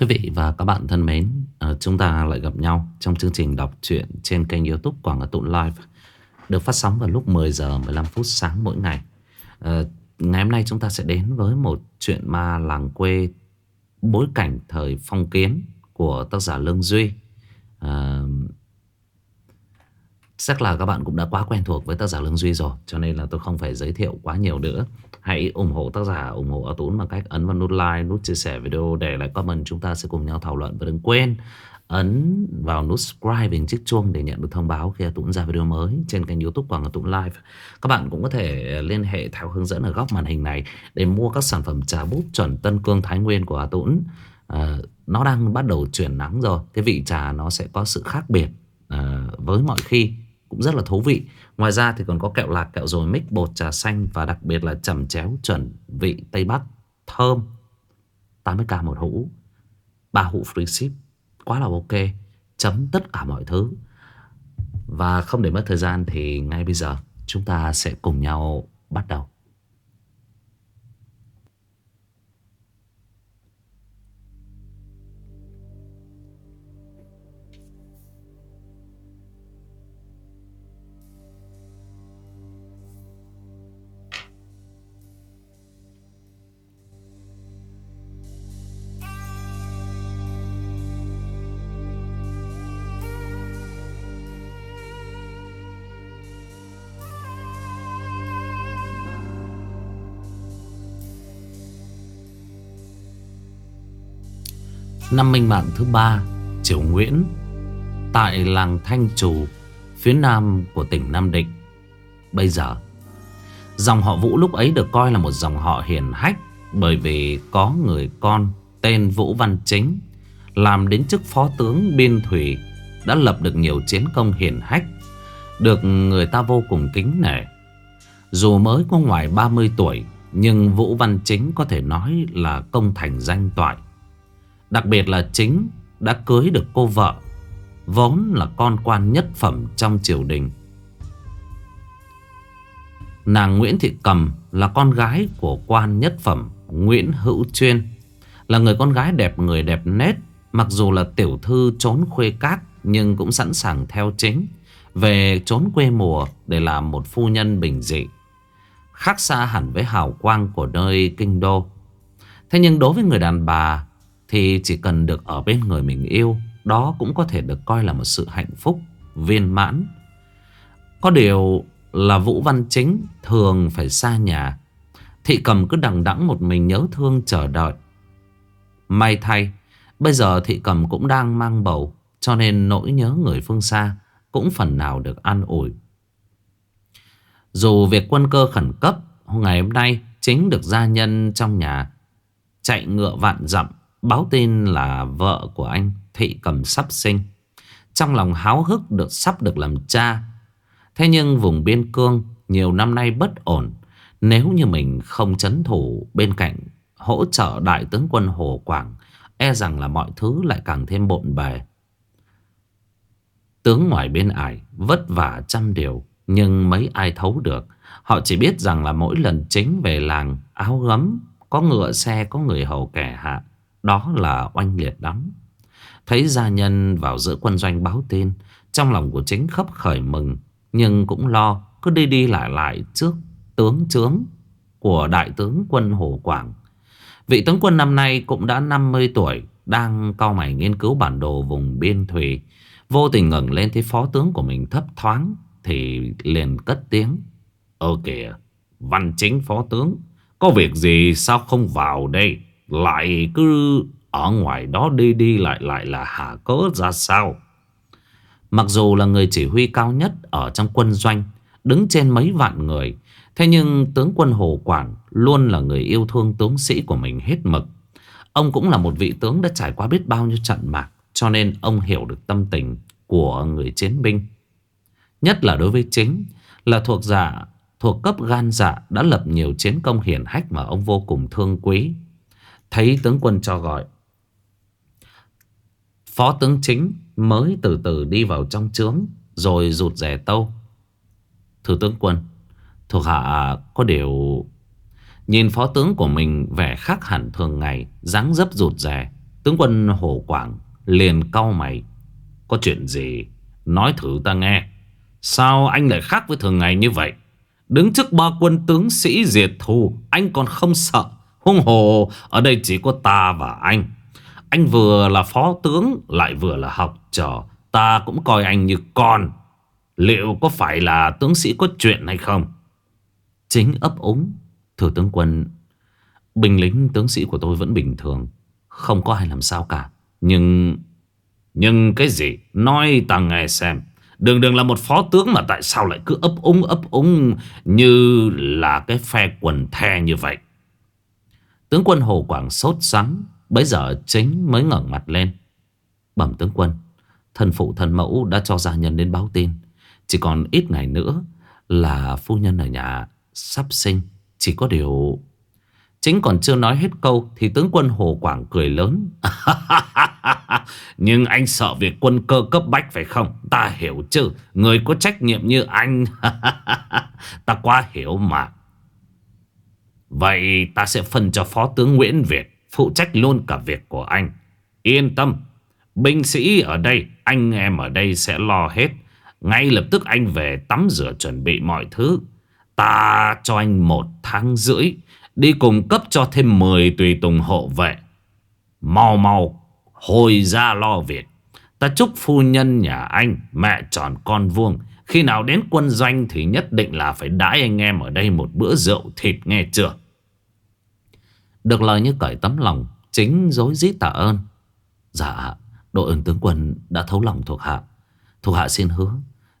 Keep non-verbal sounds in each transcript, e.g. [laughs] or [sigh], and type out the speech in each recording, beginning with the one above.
Quý vị và các bạn thân mến, ờ, chúng ta lại gặp nhau trong chương trình đọc truyện trên kênh youtube Quảng Hà Tụng Live được phát sóng vào lúc 10 giờ 15 phút sáng mỗi ngày. Ờ, ngày hôm nay chúng ta sẽ đến với một chuyện ma làng quê bối cảnh thời phong kiến của tác giả Lương Duy. Ờ, chắc là các bạn cũng đã quá quen thuộc với tác giả Lương Duy rồi Cho nên là tôi không phải giới thiệu quá nhiều nữa. Hãy ủng hộ tác giả, ủng hộ A Tún bằng cách ấn vào nút like, nút chia sẻ video để lại comment. Chúng ta sẽ cùng nhau thảo luận Và đừng quên ấn vào nút subscribe bên chiếc chuông để nhận được thông báo khi A Tún ra video mới trên kênh youtube của A Tún Live. Các bạn cũng có thể liên hệ theo hướng dẫn ở góc màn hình này để mua các sản phẩm trà búp chuẩn Tân Cương Thái Nguyên của A Tún. À, Nó đang bắt đầu chuyển nắng rồi. Cái vị trà nó sẽ có sự khác biệt à, với mọi khi cũng rất là thú vị. Ngoài ra thì còn có kẹo lạc, kẹo dồi mix, bột trà xanh và đặc biệt là chẩm chéo chuẩn vị Tây Bắc, thơm, 80k một hũ, ba hũ free ship, quá là ok, chấm tất cả mọi thứ. Và không để mất thời gian thì ngay bây giờ chúng ta sẽ cùng nhau bắt đầu. Năm minh mạng thứ ba, Triều Nguyễn, Tại làng Thanh Trù, Phía nam của tỉnh Nam Định. Bây giờ, Dòng họ Vũ lúc ấy được coi là một dòng họ hiền hách Bởi vì có người con Tên Vũ Văn Chính Làm đến chức phó tướng biên thủy, Đã lập được nhiều chiến công hiền hách, Được người ta vô cùng kính nể. Dù mới có ngoài 30 tuổi, Nhưng Vũ Văn Chính có thể nói là công thành danh toại. Đặc biệt là chính đã cưới được cô vợ, Vốn là con quan nhất phẩm trong triều đình. Nàng Nguyễn Thị Cầm là con gái của quan nhất phẩm Nguyễn Hữu Chuyên, Là người con gái đẹp, người đẹp nét, Mặc dù là tiểu thư trốn khuê cát Nhưng cũng sẵn sàng theo chính, Về trốn quê mùa để làm một phu nhân bình dị, Khác xa hẳn với hào quang của nơi kinh đô. Thế nhưng đối với người đàn bà thì chỉ cần được ở bên người mình yêu, Đó cũng có thể được coi là một sự hạnh phúc, Viên mãn. Có điều là Vũ Văn Chính Thường phải xa nhà. Thị cầm cứ đằng đẵng một mình nhớ thương chờ đợi. May thay, Bây giờ thị cầm cũng đang mang bầu, Cho nên nỗi nhớ người phương xa Cũng phần nào được an ủi. Dù việc quân cơ khẩn cấp, Ngày hôm nay Chính được gia nhân trong nhà Chạy ngựa vạn dặm. Báo tin là vợ của anh Thị cầm sắp sinh. Trong lòng háo hức được sắp được làm cha. Thế nhưng vùng biên cương Nhiều năm nay bất ổn. Nếu như mình không chấn thủ bên cạnh Hỗ trợ đại tướng quân Hồ Quảng E rằng là mọi thứ lại càng thêm bộn bề. Tướng ngoài bên ải Vất vả trăm điều, Nhưng mấy ai thấu được. Họ chỉ biết rằng là mỗi lần chính về làng, Áo gấm, Có ngựa xe, có người hầu kẻ hạ đó là oanh liệt lắm. Thấy gia nhân vào giữa quân doanh báo tin, Trong lòng của chính khấp khởi mừng, Nhưng cũng lo Cứ đi đi lại lại trước tướng trướng Của đại tướng quân Hồ Quảng. Vị tướng quân năm nay cũng đã 50 tuổi, Đang cao mày nghiên cứu bản đồ vùng biên thủy Vô tình ngẩng lên thấy phó tướng của mình thấp thoáng, Thì liền cất tiếng. Ơ kìa, Văn chính phó tướng, Có việc gì sao không vào đây? Lại cứ ở ngoài đó đi đi lại lại là hà cớ ra sao? Mặc dù là người chỉ huy cao nhất ở trong quân doanh, Đứng trên mấy vạn người, Thế nhưng tướng quân Hồ Quảng Luôn là người yêu thương tướng sĩ của mình hết mực. Ông cũng là một vị tướng đã trải qua biết bao nhiêu trận mạc, Cho nên ông hiểu được tâm tình của người chiến binh. Nhất là đối với chính Là thuộc giả, Thuộc cấp gan dạ đã lập nhiều chiến công hiển hách mà ông vô cùng thương quý. Thấy tướng quân cho gọi. Phó tướng chính mới từ từ đi vào trong trướng, Rồi rụt rè tâu. Thưa tướng quân, Thuộc hạ à, có điều Nhìn phó tướng của mình vẻ khác hẳn thường ngày, dáng dấp rụt rè. Tướng quân Hồ Quảng liền cau mày. Có chuyện gì? Nói thử ta nghe. Sao anh lại khác với thường ngày như vậy? Đứng trước ba quân tướng sĩ diệt thù, Anh còn không sợ. Hung hồ, ở đây chỉ có ta và anh. Anh vừa là phó tướng, Lại vừa là học trò. Ta cũng coi anh như con. Liệu có phải là tướng sĩ có chuyện hay không? Chính ấp úng Thưa tướng quân. Binh lính tướng sĩ của tôi vẫn bình thường. Không có ai làm sao cả. Nhưng Nhưng cái gì? Nói ta nghe xem. Đường đường là một phó tướng mà tại sao lại cứ ấp úng ấp úng Như là cái phe quần the như vậy? Tướng quân Hồ Quảng sốt sắng Bây giờ chính mới ngẩng mặt lên. Bẩm tướng quân thần phụ thần mẫu đã cho gia nhân đến báo tin. Chỉ còn ít ngày nữa Là phu nhân ở nhà sắp sinh, Chỉ có điều Chính còn chưa nói hết câu Thì tướng quân Hồ Quảng cười lớn. [laughs] Nhưng anh sợ việc quân cơ cấp bách phải không? Ta hiểu chứ, Người có trách nhiệm như anh. [laughs] Ta quá hiểu mà. Vậy ta sẽ phân cho Phó tướng Nguyễn Việt, Phụ trách luôn cả việc của anh. Yên tâm, Binh sĩ ở đây, Anh em ở đây sẽ lo hết. Ngay lập tức anh về tắm rửa chuẩn bị mọi thứ. Ta cho anh một tháng rưỡi, Đi cùng cấp cho thêm 10 tùy tùng hộ vệ. Mau mau, Hồi ra lo việc. Ta chúc phu nhân nhà anh, Mẹ tròn con vuông. Khi nào đến quân doanh thì nhất định là phải đãi anh em ở đây một bữa rượu thịt nghe chưa? Được lời như cởi tấm lòng, Chính dối rít tạ ơn. Dạ Đội ơn tướng quân đã thấu lòng thuộc hạ. Thuộc hạ xin hứa,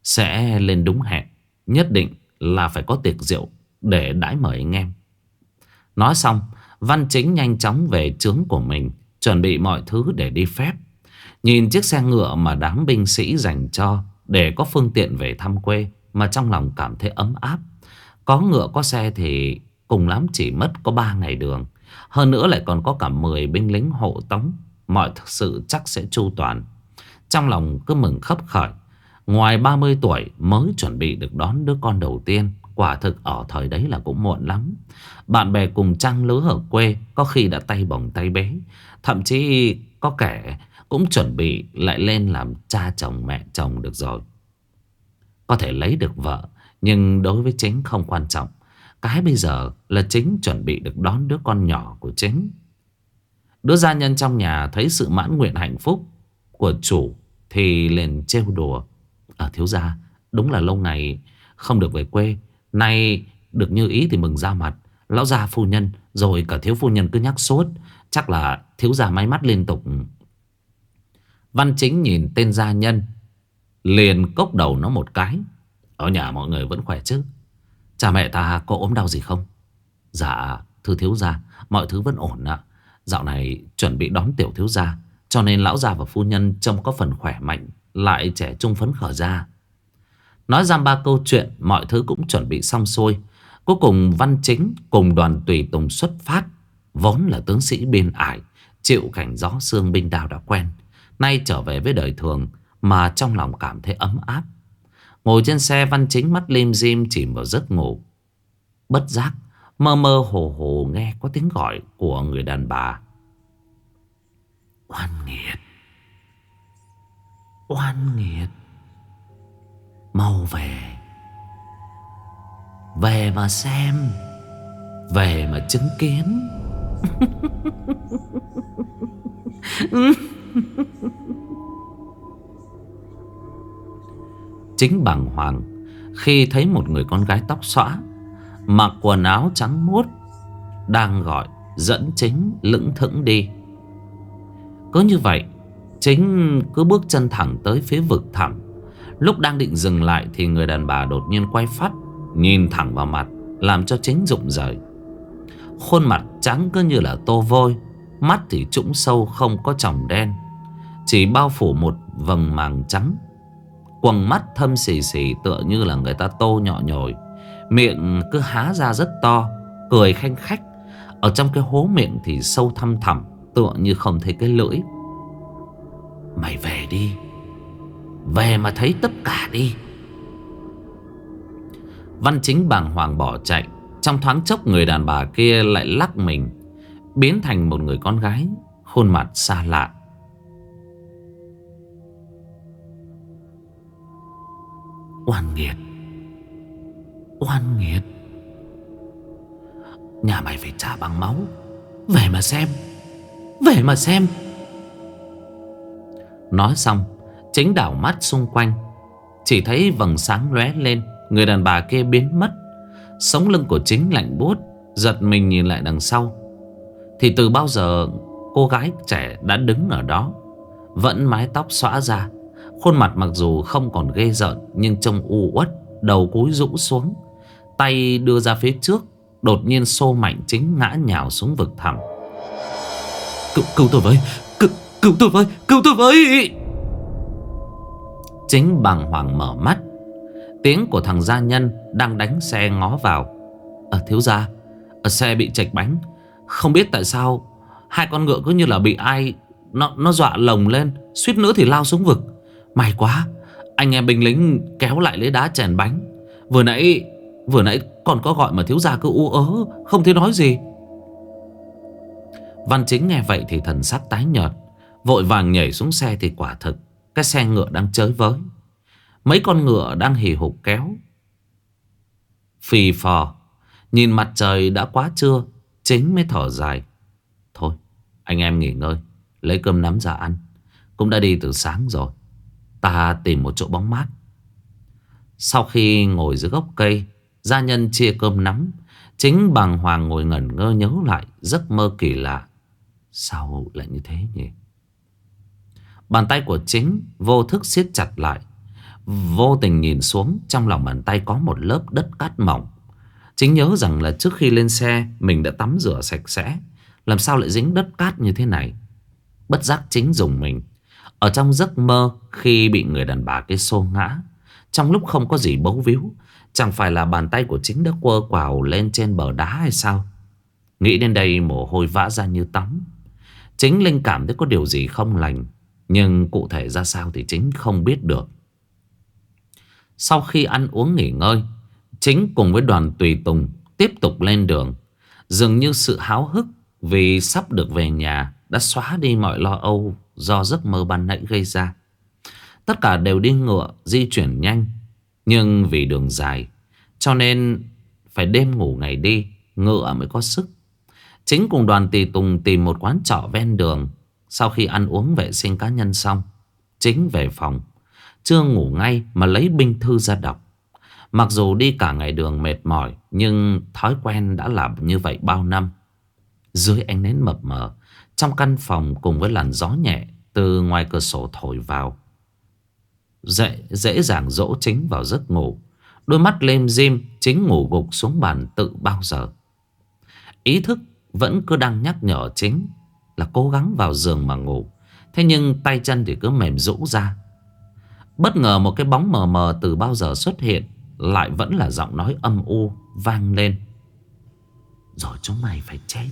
Sẽ lên đúng hẹn, Nhất định là phải có tiệc rượu Để đãi mời anh em. Nói xong, Văn chính nhanh chóng về trướng của mình, Chuẩn bị mọi thứ để đi phép. Nhìn chiếc xe ngựa mà đám binh sĩ dành cho Để có phương tiện về thăm quê Mà trong lòng cảm thấy ấm áp. Có ngựa, có xe thì Cùng lắm chỉ mất có 3 ngày đường. Hơn nữa lại còn có cả 10 binh lính hộ tống. Mọi thực sự chắc sẽ chu toàn. Trong lòng cứ mừng khấp khởi. Ngoài 30 tuổi mới chuẩn bị được đón đứa con đầu tiên. Quả thực ở thời đấy là cũng muộn lắm. Bạn bè cùng trăng lứa ở quê Có khi đã tay bồng tay bế. Thậm chí có kẻ cũng chuẩn bị lại lên làm cha chồng, mẹ chồng được rồi. Có thể lấy được vợ, Nhưng đối với chính không quan trọng. Cái bây giờ là chính chuẩn bị được đón đứa con nhỏ của chính. Đứa gia nhân trong nhà thấy sự mãn nguyện hạnh phúc của chủ Thì liền trêu đùa. Ở thiếu gia, Đúng là lâu ngày không được về quê. Nay được như ý thì mừng ra mặt. Lão gia phu nhân, Rồi cả thiếu phu nhân cứ nhắc suốt. Chắc là thiếu gia máy mắt liên tục. Văn chính nhìn tên gia nhân, Liền cốc đầu nó một cái. Ở nhà mọi người vẫn khỏe chứ? Cha mẹ ta có ốm đau gì không? Dạ thưa thiếu gia, Mọi thứ vẫn ổn ạ. Dạo này chuẩn bị đón tiểu thiếu gia, Cho nên lão gia và phu nhân trông có phần khỏe mạnh, Lại trẻ trung phấn khởi ra. Nói giam ba câu chuyện, Mọi thứ cũng chuẩn bị xong xuôi. Cuối cùng, văn chính cùng đoàn tùy tùng xuất phát, Vốn là tướng sĩ biên ải, Chịu cảnh gió xương binh đào đã quen. Nay trở về với đời thường, Mà trong lòng cảm thấy ấm áp. Ngồi trên xe, văn chính mắt lim dim Chìm vào giấc ngủ. Bất giác, Mơ mơ hồ hồ nghe có tiếng gọi Của người đàn bà. Oan nghiệt. Oan nghiệt. Mau về. Về mà xem. Về mà chứng kiến. [laughs] Chính bằng hoàng Khi thấy một người con gái tóc xõa, Mặc quần áo trắng muốt, Đang gọi Dẫn chính lững thững đi. Cứ như vậy, Chính cứ bước chân thẳng tới phía vực thẳm. Lúc đang định dừng lại Thì người đàn bà đột nhiên quay phát, Nhìn thẳng vào mặt, Làm cho chính rụng rời. Khuôn mặt trắng cứ như là tô vôi, Mắt thì trũng sâu không có tròng đen, Chỉ bao phủ một vầng màng trắng. Quầng mắt thâm xì xì tựa như là người ta tô nhọ nhồi. Miệng cứ há ra rất to, Cười khanh khách. Ở trong cái hố miệng thì sâu thăm thẳm, Tựa như không thấy cái lưỡi. Mày về đi. Về mà thấy tất cả đi. Văn chính bàng hoàng bỏ chạy. Trong thoáng chốc người đàn bà kia lại lắc mình, Biến thành một người con gái, Khuôn mặt xa lạ. Oan nghiệt. Oan nghiệt. Nhà mày phải trả bằng máu. Về mà xem. Về mà xem. Nói xong, Chính đảo mắt xung quanh. Chỉ thấy vầng sáng lóe lên, Người đàn bà kia biến mất. Sống lưng của chính lạnh buốt, Giật mình nhìn lại đằng sau. Thì từ bao giờ cô gái trẻ đã đứng ở đó, Vẫn mái tóc xõa ra. Khuôn mặt mặc dù không còn ghê rợn Nhưng trông u uất Đầu cúi rũ xuống. Tay đưa ra phía trước Đột nhiên xô mạnh chính ngã nhào xuống vực thẳm. Cứu, cứu tôi với cứu, cứu tôi với Cứu tôi với! Chính bàng hoàng mở mắt. Tiếng của thằng gia nhân Đang đánh xe ngó vào. Ở ờ, thiếu gia Ở xe bị chạch bánh. Không biết tại sao Hai con ngựa cứ như là bị ai Nó, nó dọa lồng lên Suýt nữa thì lao xuống vực May quá, Anh em binh lính kéo lại lấy đá chèn bánh. Vừa nãy Vừa nãy còn có gọi mà thiếu gia cứ u ớ, Không thấy nói gì. Văn chính nghe vậy thì thần sắc tái nhợt, Vội vàng nhảy xuống xe thì quả thực, Cái xe ngựa đang chới với. Mấy con ngựa đang hì hục kéo. Phì phò, Nhìn mặt trời đã quá trưa, Chính mới thở dài. Thôi, anh em nghỉ ngơi, Lấy cơm nắm ra ăn, Cũng đã đi từ sáng rồi. Ta tìm một chỗ bóng mát. Sau khi ngồi dưới gốc cây, Gia nhân chia cơm nắm. Chính bằng hoàng ngồi ngẩn ngơ nhớ lại Giấc mơ kỳ lạ. Sao lại như thế nhỉ? Bàn tay của chính vô thức siết chặt lại. Vô tình nhìn xuống, Trong lòng bàn tay có một lớp đất cát mỏng. Chính nhớ rằng là trước khi lên xe, Mình đã tắm rửa sạch sẽ. Làm sao lại dính đất cát như thế này? Bất giác chính dùng mình. Ở trong giấc mơ Khi bị người đàn bà cái xô ngã, Trong lúc không có gì bấu víu, Chẳng phải là bàn tay của chính đã quơ quào lên trên bờ đá hay sao? Nghĩ đến đây mồ hôi vã ra như tắm. Chính Linh cảm thấy có điều gì không lành, Nhưng cụ thể ra sao thì chính không biết được. Sau khi ăn uống nghỉ ngơi, Chính cùng với đoàn tùy tùng tiếp tục lên đường. Dường như sự háo hức vì sắp được về nhà Đã xóa đi mọi lo âu do giấc mơ ban nãy gây ra. Tất cả đều đi ngựa, di chuyển nhanh, Nhưng vì đường dài, Cho nên phải đêm ngủ ngày đi, Ngựa mới có sức. Chính cùng đoàn tùy tùng tìm một quán trọ ven đường. Sau khi ăn uống vệ sinh cá nhân xong, Chính về phòng. Chưa ngủ ngay mà lấy binh thư ra đọc. Mặc dù đi cả ngày đường mệt mỏi, Nhưng thói quen đã làm như vậy bao năm. Dưới ánh nến mập mờ trong căn phòng cùng với làn gió nhẹ Từ ngoài cửa sổ thổi vào. Dễ, dễ dàng dỗ chính vào giấc ngủ. Đôi mắt lêm dim Chính ngủ gục xuống bàn tự bao giờ. Ý thức vẫn cứ đang nhắc nhở chính Là cố gắng vào giường mà ngủ. Thế nhưng tay chân thì cứ mềm rũ ra. Bất ngờ một cái bóng mờ mờ từ bao giờ xuất hiện lại vẫn là giọng nói âm u vang lên. Rồi chúng mày phải chết.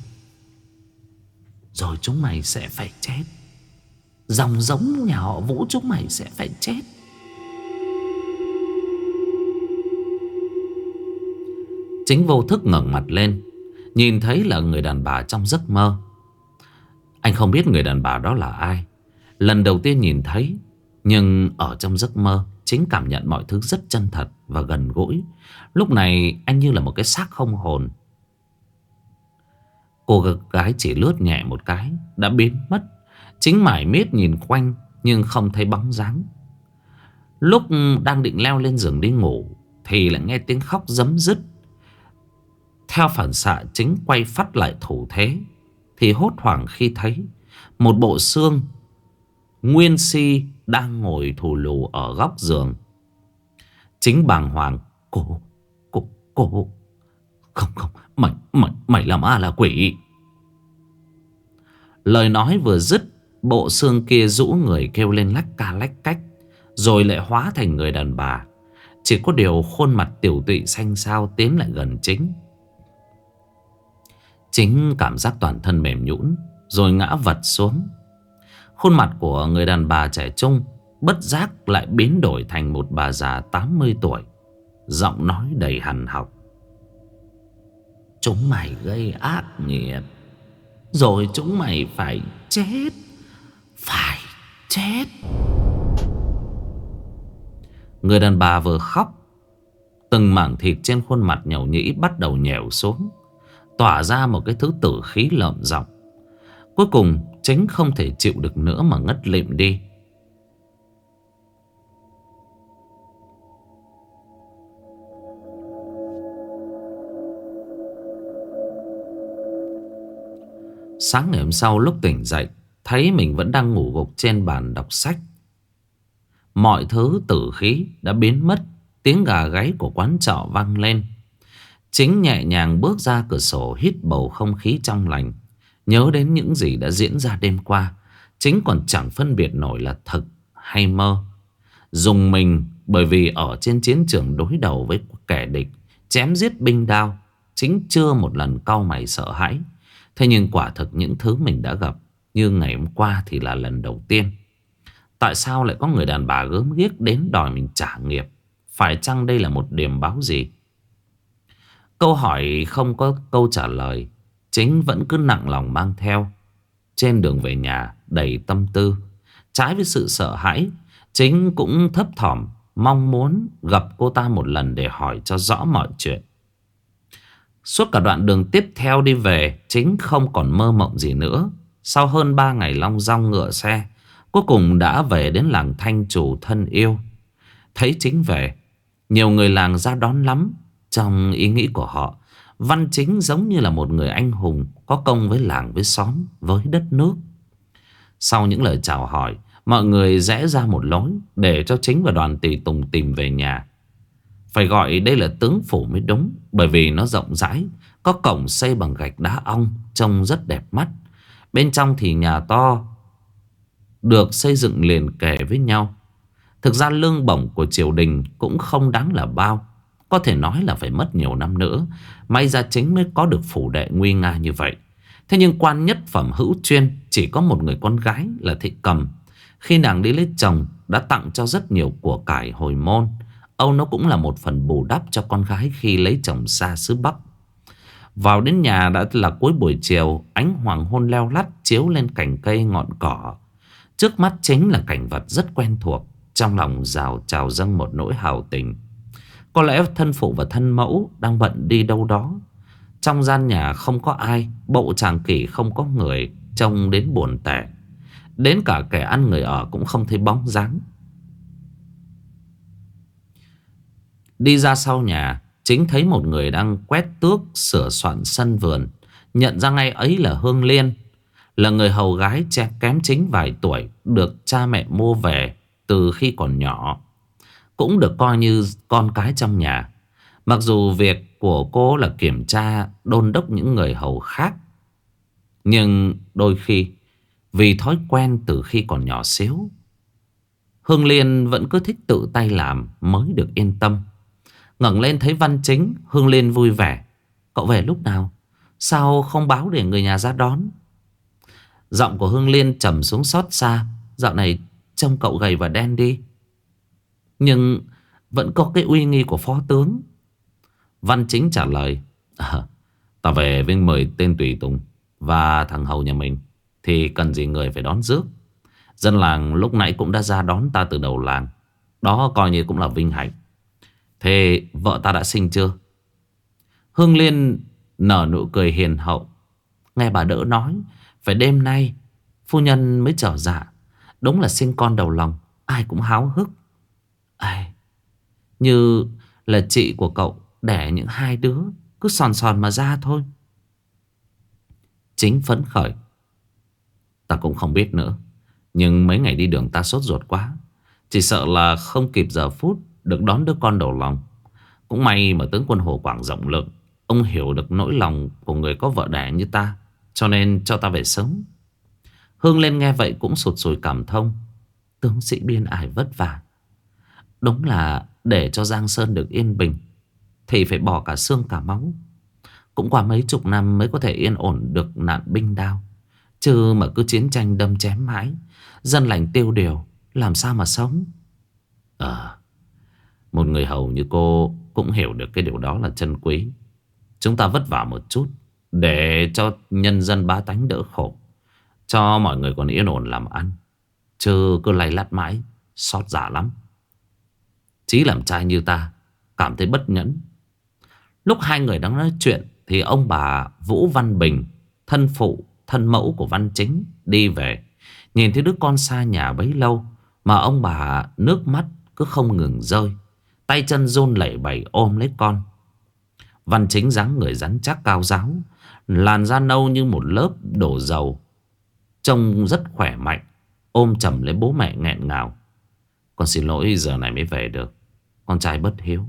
Rồi chúng mày sẽ phải chết Dòng giống nhà họ Vũ chúng mày sẽ phải chết Chính vô thức ngẩng mặt lên, Nhìn thấy là người đàn bà trong giấc mơ Anh không biết người đàn bà đó là ai Lần đầu tiên nhìn thấy, Nhưng ở trong giấc mơ Chính cảm nhận mọi thứ rất chân thật và gần gũi. Lúc này anh như là một cái xác không hồn. Cô gái chỉ lướt nhẹ một cái, đã biến mất. Chính mải miết nhìn quanh nhưng không thấy bóng dáng. Lúc đang định leo lên giường đi ngủ thì lại nghe tiếng khóc giấm dứt. Theo phản xạ chính quay phát lại thủ thế thì hốt hoảng khi thấy một bộ xương nguyên si đang ngồi thù lù ở góc giường. Chính bàng hoàng Cô, cô, cô không, không, mày, mày, mày làm ma là quỷ. Lời nói vừa dứt Bộ xương kia rũ người kêu lên lách ca lách cách Rồi lại hóa thành người đàn bà. Chỉ có điều khuôn mặt tiểu tụy xanh xao tiến lại gần chính. Chính cảm giác toàn thân mềm nhũn Rồi ngã vật xuống. Khuôn mặt của người đàn bà trẻ trung Bất giác lại biến đổi thành một bà già 80 tuổi Giọng nói đầy hằn học. Chúng mày gây ác nghiệt Rồi chúng mày phải chết. Phải chết. Người đàn bà vừa khóc, Từng mảng thịt trên khuôn mặt nhầu nhĩ bắt đầu nhèo xuống, Tỏa ra một cái thứ tử khí lợm giọng. Cuối cùng chính không thể chịu được nữa mà ngất lịm đi. Sáng ngày hôm sau lúc tỉnh dậy, Thấy mình vẫn đang ngủ gục trên bàn đọc sách. Mọi thứ tử khí đã biến mất, Tiếng gà gáy của quán trọ vang lên. Chính nhẹ nhàng bước ra cửa sổ hít bầu không khí trong lành. Nhớ đến những gì đã diễn ra đêm qua, Chính còn chẳng phân biệt nổi là thật hay mơ. Dùng mình bởi vì ở trên chiến trường đối đầu với kẻ địch, Chém giết binh đao, Chính chưa một lần cau mày sợ hãi. Thế nhưng quả thực những thứ mình đã gặp Như ngày hôm qua thì là lần đầu tiên. Tại sao lại có người đàn bà gớm ghiếc đến đòi mình trả nghiệp? Phải chăng đây là một điểm báo gì? Câu hỏi không có câu trả lời, Chính vẫn cứ nặng lòng mang theo. Trên đường về nhà, đầy tâm tư, Trái với sự sợ hãi, Chính cũng thấp thỏm, Mong muốn gặp cô ta một lần để hỏi cho rõ mọi chuyện. Suốt cả đoạn đường tiếp theo đi về, Chính không còn mơ mộng gì nữa. Sau hơn 3 ngày long rong ngựa xe, Cuối cùng đã về đến làng thanh chủ thân yêu. Thấy chính về, Nhiều người làng ra đón lắm. Trong ý nghĩ của họ, Văn chính giống như là một người anh hùng, Có công với làng với xóm, Với đất nước. Sau những lời chào hỏi, Mọi người rẽ ra một lối Để cho chính và đoàn tỷ tùng tìm về nhà. Phải gọi đây là tướng phủ mới đúng, Bởi vì nó rộng rãi, Có cổng xây bằng gạch đá ong, Trông rất đẹp mắt. Bên trong thì nhà to, Được xây dựng liền kề với nhau. Thực ra lương bổng của triều đình Cũng không đáng là bao, Có thể nói là phải mất nhiều năm nữa, May ra chính mới có được phủ đệ nguy nga như vậy. Thế nhưng quan nhất phẩm hữu chuyên Chỉ có một người con gái là thị cầm. Khi nàng đi lấy chồng, Đã tặng cho rất nhiều của cải hồi môn. Âu nó cũng là một phần bù đắp cho con gái Khi lấy chồng xa xứ Bắc Vào đến nhà đã là cuối buổi chiều Ánh hoàng hôn leo lắt Chiếu lên cành cây ngọn cỏ Trước mắt chính là cảnh vật rất quen thuộc Trong lòng rào trào dâng một nỗi hào tình có lẽ thân phụ và thân mẫu đang bận đi đâu đó. Trong gian nhà không có ai, bộ chàng kỷ không có người, trông đến buồn tẻ. Đến cả kẻ ăn người ở cũng không thấy bóng dáng. Đi ra sau nhà, chính thấy một người đang quét tước sửa soạn sân vườn. Nhận ra ngay ấy là Hương Liên, là người hầu gái che kém chính vài tuổi, được cha mẹ mua về từ khi còn nhỏ cũng được coi như con cái trong nhà. Mặc dù việc của cô là kiểm tra đôn đốc những người hầu khác. Nhưng đôi khi vì thói quen từ khi còn nhỏ xíu. Hương Liên vẫn cứ thích tự tay làm mới được yên tâm ngẩng lên thấy Văn Chính, Hương Liên vui vẻ. Cậu về lúc nào? Sao không báo để người nhà ra đón? Giọng của Hương Liên trầm xuống xót xa. Dạo này trông cậu gầy và đen đi. Nhưng vẫn có cái uy nghi của phó tướng Văn chính trả lời à, Ta về với mời tên Tùy Tùng Và thằng Hầu nhà mình Thì cần gì người phải đón rước Dân làng lúc nãy cũng đã ra đón ta từ đầu làng Đó coi như cũng là vinh hạnh Thế vợ ta đã sinh chưa Hương Liên nở nụ cười hiền hậu Nghe bà đỡ nói Phải đêm nay Phu nhân mới trở dạ Đúng là sinh con đầu lòng Ai cũng háo hức Ai, như là chị của cậu đẻ những hai đứa cứ sòn sòn mà ra thôi. Chính phấn khởi. Ta cũng không biết nữa. Nhưng mấy ngày đi đường ta sốt ruột quá. Chỉ sợ là không kịp giờ phút được đón đứa con đầu lòng. Cũng may mà tướng quân Hồ Quảng rộng lượng. Ông hiểu được nỗi lòng của người có vợ đẻ như ta. Cho nên cho ta về sớm. Hương lên nghe vậy cũng sụt sùi cảm thông. Tướng sĩ biên ải vất vả. Đúng là để cho Giang Sơn được yên bình, Thì phải bỏ cả xương cả máu Cũng qua mấy chục năm mới có thể yên ổn được nạn binh đao Chứ mà cứ chiến tranh đâm chém mãi, Dân lành tiêu điều, Làm sao mà sống Ờ một người hầu như cô Cũng hiểu được cái điều đó là chân quý. Chúng ta vất vả một chút Để cho nhân dân bá tánh đỡ khổ Cho mọi người còn yên ổn làm ăn. Chứ cứ lay lắt mãi Xót giả lắm. Chí làm trai như ta Cảm thấy bất nhẫn. Lúc hai người đang nói chuyện Thì ông bà Vũ Văn Bình Thân phụ, thân mẫu của Văn Chính Đi về. Nhìn thấy đứa con xa nhà bấy lâu Mà ông bà nước mắt cứ không ngừng rơi. Tay chân run lẩy bẩy ôm lấy con. Văn Chính dáng người rắn chắc cao giáo, Làn da nâu như một lớp đổ dầu. Trông rất khỏe mạnh, Ôm chầm lấy bố mẹ nghẹn ngào. Con xin lỗi, giờ này mới về được. Con trai bất hiếu.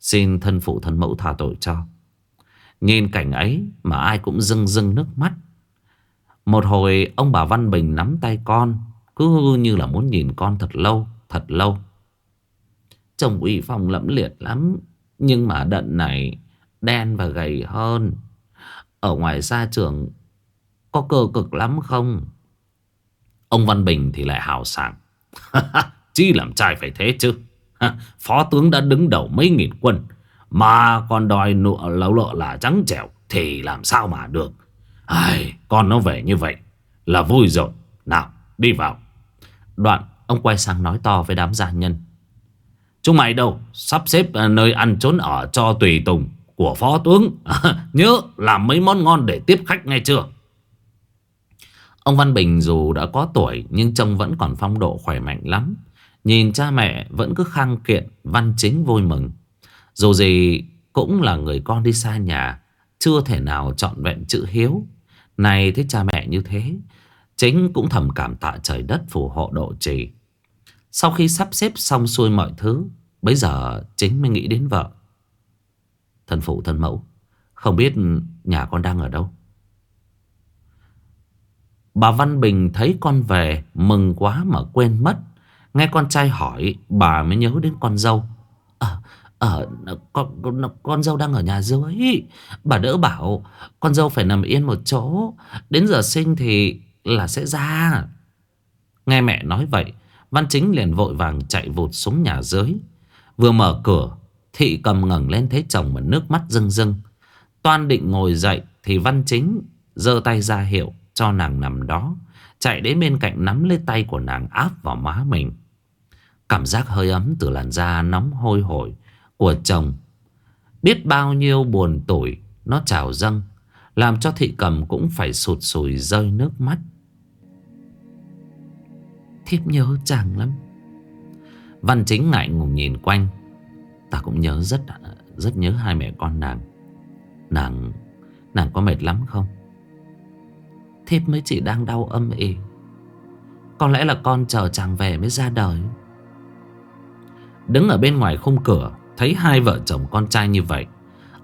Xin thân phụ thân mẫu tha tội cho. Nhìn cảnh ấy mà ai cũng rưng rưng nước mắt. Một hồi, ông bà Văn Bình nắm tay con, Cứ như là muốn nhìn con thật lâu Thật lâu. Trông uy phong lẫm liệt lắm. Nhưng mà đận này Đen và gầy hơn. Ở ngoài xa trường Có cơ cực lắm không? Ông Văn Bình thì lại hào sảng. [laughs] Chi làm trai phải thế chứ? [laughs] Phó tướng đã đứng đầu mấy nghìn quân Mà còn đòi nụ lâu lợ là trắng trẻo Thì làm sao mà được? Ai, Con nó về như vậy Là vui rồi. Nào đi vào. Đoạn ông quay sang nói to với đám gia nhân. Chúng mày đâu, Sắp xếp ờ, nơi ăn trốn ở cho tùy tùng Của phó tướng. [laughs] Nhớ làm mấy món ngon để tiếp khách nghe chưa? Ông Văn Bình dù đã có tuổi, Nhưng trông vẫn còn phong độ khỏe mạnh lắm. Nhìn cha mẹ vẫn cứ khang kiện, Văn chính vui mừng. Dù gì cũng là người con đi xa nhà, Chưa thể nào chọn vẹn chữ hiếu. Này thấy cha mẹ như thế, Chính cũng thầm cảm tạ trời đất phù hộ độ trì. Sau khi sắp xếp xong xuôi mọi thứ Bây giờ chính mới nghĩ đến vợ. Thần phụ thần mẫu Không biết nhà con đang ở đâu. Bà Văn Bình thấy con về Mừng quá mà quên mất. Nghe con trai hỏi Bà mới nhớ đến con dâu. Ờ à, con, con, con dâu đang ở nhà dưới. Bà đỡ bảo Con dâu phải nằm yên một chỗ. Đến giờ sinh thì là sẽ ra. Nghe mẹ nói vậy Văn Chính liền vội vàng chạy vụt xuống nhà dưới. Vừa mở cửa, Thị cầm ngẩng lên thấy chồng mà nước mắt rưng rưng. Toan định ngồi dậy Thì Văn Chính giơ tay ra hiệu cho nàng nằm đó, Chạy đến bên cạnh nắm lấy tay của nàng áp vào má mình. Cảm giác hơi ấm từ làn da nóng hôi hổi của chồng. Biết bao nhiêu buồn tủi, Nó trào dâng, Làm cho thị cầm cũng phải sụt sùi rơi nước mắt. Thiếp nhớ chàng lắm. Văn chính ngại ngùng nhìn quanh. Ta cũng nhớ rất rất nhớ hai mẹ con nàng. Nàng Nàng có mệt lắm không? Thiếp mới chỉ đang đau âm ỉ. Có lẽ là con chờ chàng về mới ra đời. Đứng ở bên ngoài khung cửa, Thấy hai vợ chồng con trai như vậy,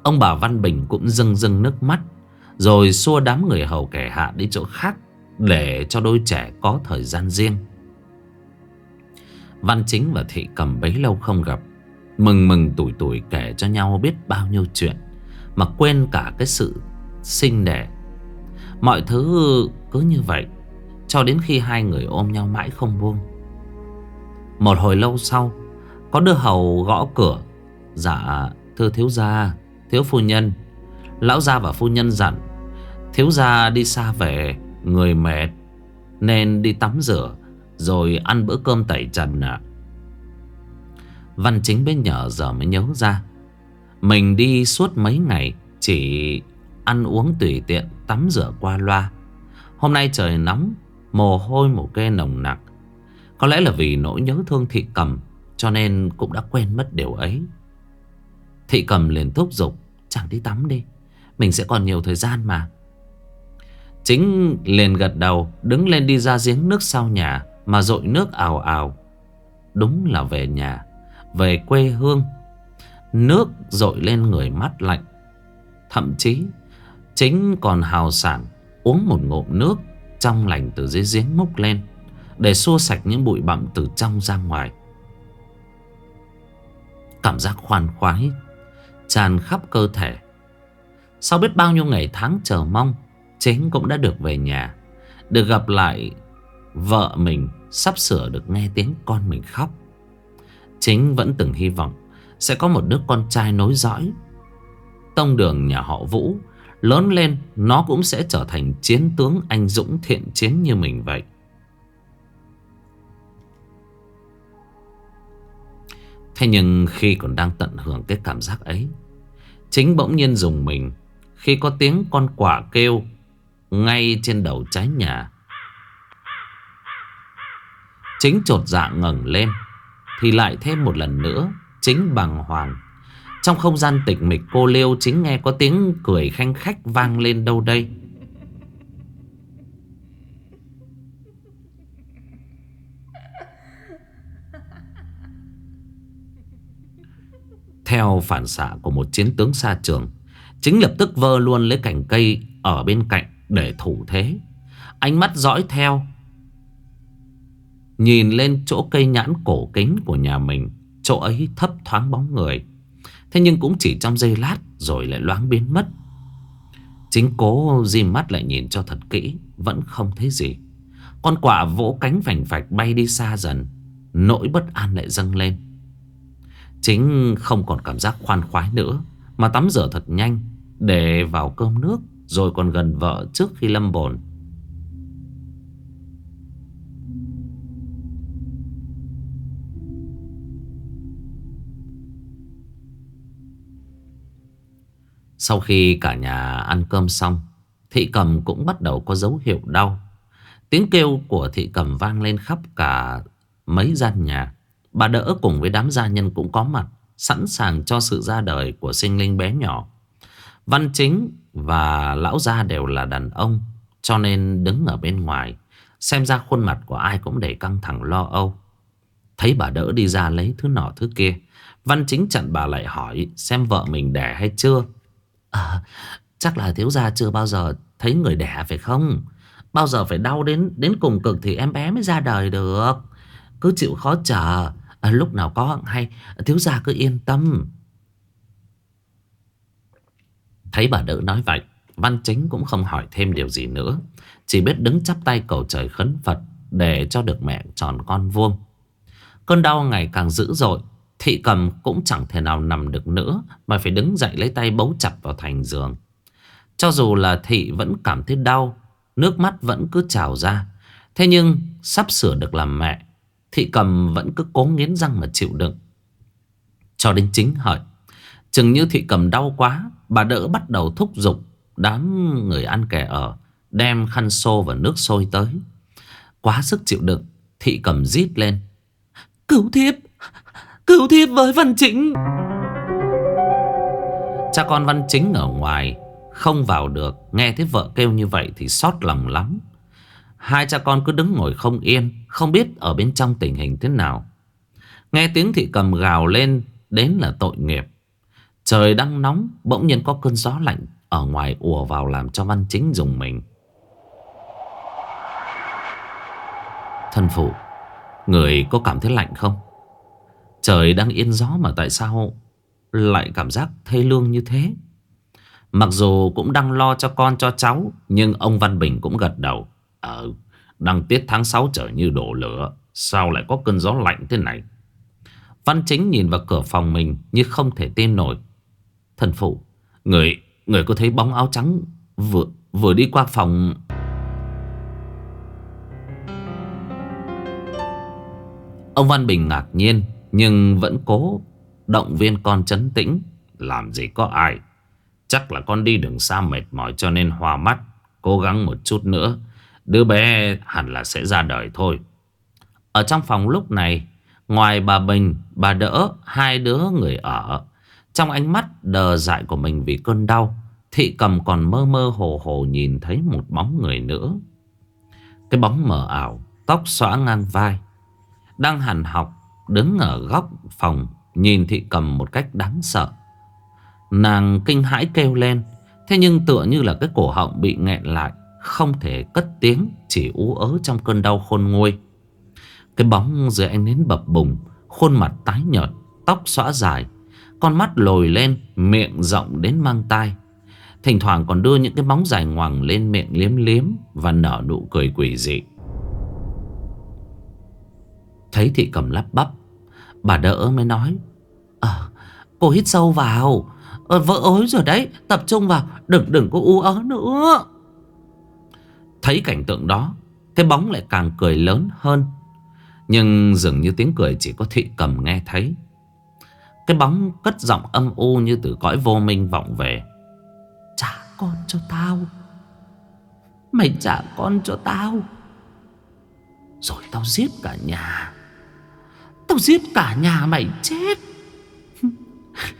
Ông bà Văn Bình cũng rưng rưng nước mắt, Rồi xua đám người hầu kẻ hạ đi chỗ khác Để cho đôi trẻ có thời gian riêng. Văn Chính và Thị Cầm bấy lâu không gặp, Mừng mừng tuổi tuổi kể cho nhau biết bao nhiêu chuyện, Mà quên cả cái sự sinh đẻ. Mọi thứ cứ như vậy, Cho đến khi hai người ôm nhau mãi không buông. Một hồi lâu sau, Có đưa hầu gõ cửa. Dạ thưa thiếu gia, Thiếu phu nhân. Lão gia và phu nhân dặn, Thiếu gia đi xa về, Người mệt, Nên đi tắm rửa. Rồi ăn bữa cơm tẩy trần. Ạ Văn chính bên nhỏ giờ mới nhớ ra. Mình đi suốt mấy ngày, Chỉ ăn uống tùy tiện, Tắm rửa qua loa. Hôm nay trời nóng, Mồ hôi, mồ kê nồng nặc. Có lẽ là vì nỗi nhớ thương thị cầm, Cho nên cũng đã quên mất điều ấy. Thị cầm liền thúc giục Chẳng đi tắm đi, Mình sẽ còn nhiều thời gian mà. Chính liền gật đầu, Đứng lên đi ra giếng nước sau nhà. Mà dội nước ào ào. Đúng là về nhà, Về quê hương. Nước dội lên người mắt lạnh. Thậm chí, Chính còn hào sảng Uống một ngụm nước Trong lành từ dưới giếng múc lên, Để xua sạch những bụi bặm từ trong ra ngoài. Cảm giác khoan khoái, Tràn khắp cơ thể. Sau biết bao nhiêu ngày tháng chờ mong, Chính cũng đã được về nhà, Được gặp lại Vợ mình Sắp sửa được nghe tiếng con mình khóc. Chính vẫn từng hy vọng Sẽ có một đứa con trai nối dõi. Tông đường nhà họ Vũ, Lớn lên nó cũng sẽ trở thành chiến tướng anh dũng thiện chiến như mình vậy. Thế nhưng khi còn đang tận hưởng cái cảm giác ấy, Chính bỗng nhiên dùng mình Khi có tiếng con quả kêu Ngay trên đầu trái nhà. Chính trột dạ ngẩng lên, Thì lại thêm một lần nữa, Chính bằng hoàng. Trong không gian tịch mịch cô liêu Chính nghe có tiếng cười khanh khách vang lên đâu đây. Theo phản xạ của một chiến tướng xa trường, Chính lập tức vơ luôn lấy cành cây Ở bên cạnh để thủ thế. Ánh mắt dõi theo Nhìn lên chỗ cây nhãn cổ kính của nhà mình, Chỗ ấy thấp thoáng bóng người. Thế nhưng cũng chỉ trong giây lát Rồi lại loáng biến mất. Chính cố di mắt lại nhìn cho thật kỹ, Vẫn không thấy gì. Con quả vỗ cánh vành vạch bay đi xa dần, Nỗi bất an lại dâng lên. Chính không còn cảm giác khoan khoái nữa, Mà tắm rửa thật nhanh, Để vào cơm nước, Rồi còn gần vợ trước khi lâm bồn. Sau khi cả nhà ăn cơm xong, Thị cầm cũng bắt đầu có dấu hiệu đau. Tiếng kêu của thị cầm vang lên khắp cả mấy gian nhà. Bà đỡ cùng với đám gia nhân cũng có mặt, Sẵn sàng cho sự ra đời của sinh linh bé nhỏ. Văn chính và lão gia đều là đàn ông, Cho nên đứng ở bên ngoài, Xem ra khuôn mặt của ai cũng đầy căng thẳng lo âu. Thấy bà đỡ đi ra lấy thứ nọ thứ kia, Văn chính chặn bà lại hỏi Xem vợ mình đẻ hay chưa. À chắc là thiếu gia chưa bao giờ Thấy người đẻ phải không? Bao giờ phải đau đến đến cùng cực Thì em bé mới ra đời được. Cứ chịu khó chờ. À, Lúc nào có hay Thiếu gia cứ yên tâm. Thấy bà đỡ nói vậy Văn chính cũng không hỏi thêm điều gì nữa. Chỉ biết đứng chắp tay cầu trời khấn Phật Để cho được mẹ tròn con vuông. Cơn đau ngày càng dữ dội Thị cầm cũng chẳng thể nào nằm được nữa, Mà phải đứng dậy lấy tay bấu chặt vào thành giường. Cho dù là thị vẫn cảm thấy đau, Nước mắt vẫn cứ trào ra. Thế nhưng sắp sửa được làm mẹ, Thị cầm vẫn cứ cố nghiến răng mà chịu đựng. Cho đến chính hợi, Chừng như thị cầm đau quá, Bà đỡ bắt đầu thúc giục Đám người ăn kẻ ở, Đem khăn xô và nước sôi tới. Quá sức chịu đựng, Thị cầm rít lên. Cứu thiếp Cứu thiếp với Văn Chính. Cha con Văn Chính ở ngoài Không vào được. Nghe thấy vợ kêu như vậy thì xót lòng lắm. Hai cha con cứ đứng ngồi không yên, Không biết ở bên trong tình hình thế nào. Nghe tiếng thị cầm gào lên, Đến là tội nghiệp. Trời đang nóng, Bỗng nhiên có cơn gió lạnh Ở ngoài ùa vào làm cho Văn Chính dùng mình. Thân phụ, Người có cảm thấy lạnh không? Trời đang yên gió mà tại sao Lại cảm giác thê lương như thế? Mặc dù cũng đang lo cho con cho cháu, Nhưng ông Văn Bình cũng gật đầu. Ờ Đăng tiết tháng 6 trở như đổ lửa, Sao lại có cơn gió lạnh thế này? Văn chính nhìn vào cửa phòng mình Như không thể tin nổi. Thần phụ, Người người có thấy bóng áo trắng Vừa vừa đi qua phòng? Ông Văn Bình ngạc nhiên. Nhưng vẫn cố Động viên con chấn tĩnh. Làm gì có ai. Chắc là con đi đường xa mệt mỏi cho nên hoa mắt. Cố gắng một chút nữa. Đứa bé hẳn là sẽ ra đời thôi. Ở trong phòng lúc này, Ngoài bà Bình, Bà đỡ, hai đứa người ở. Trong ánh mắt đờ dại của mình vì cơn đau, Thị cầm còn mơ mơ hồ hồ nhìn thấy một bóng người nữa Cái bóng mờ ảo, Tóc xõa ngang vai, Đang hàn học Đứng ở góc phòng, Nhìn thị cầm một cách đáng sợ. Nàng kinh hãi kêu lên, Thế nhưng tựa như là cái cổ họng bị nghẹn lại, Không thể cất tiếng, Chỉ ú ớ trong cơn đau khôn nguôi. Cái bóng dưới ánh nến bập bùng, Khuôn mặt tái nhợt, Tóc xõa dài, Con mắt lồi lên, Miệng rộng đến mang tai. Thỉnh thoảng còn đưa những cái móng dài ngoằng lên miệng liếm liếm Và nở nụ cười quỷ dị. Thấy thị cầm lắp bắp. Bà đỡ mới nói à, Cô hít sâu vào. Ờ, Vỡ ối rồi đấy Tập trung vào Đừng đừng có u ớ nữa. Thấy cảnh tượng đó Cái bóng lại càng cười lớn hơn. Nhưng dường như tiếng cười chỉ có thị cầm nghe thấy. Cái bóng cất giọng âm u như từ cõi vô minh vọng về. Trả con cho tao. Mày trả con cho tao. Rồi tao giết cả nhà. Tao giết cả nhà mày, chết.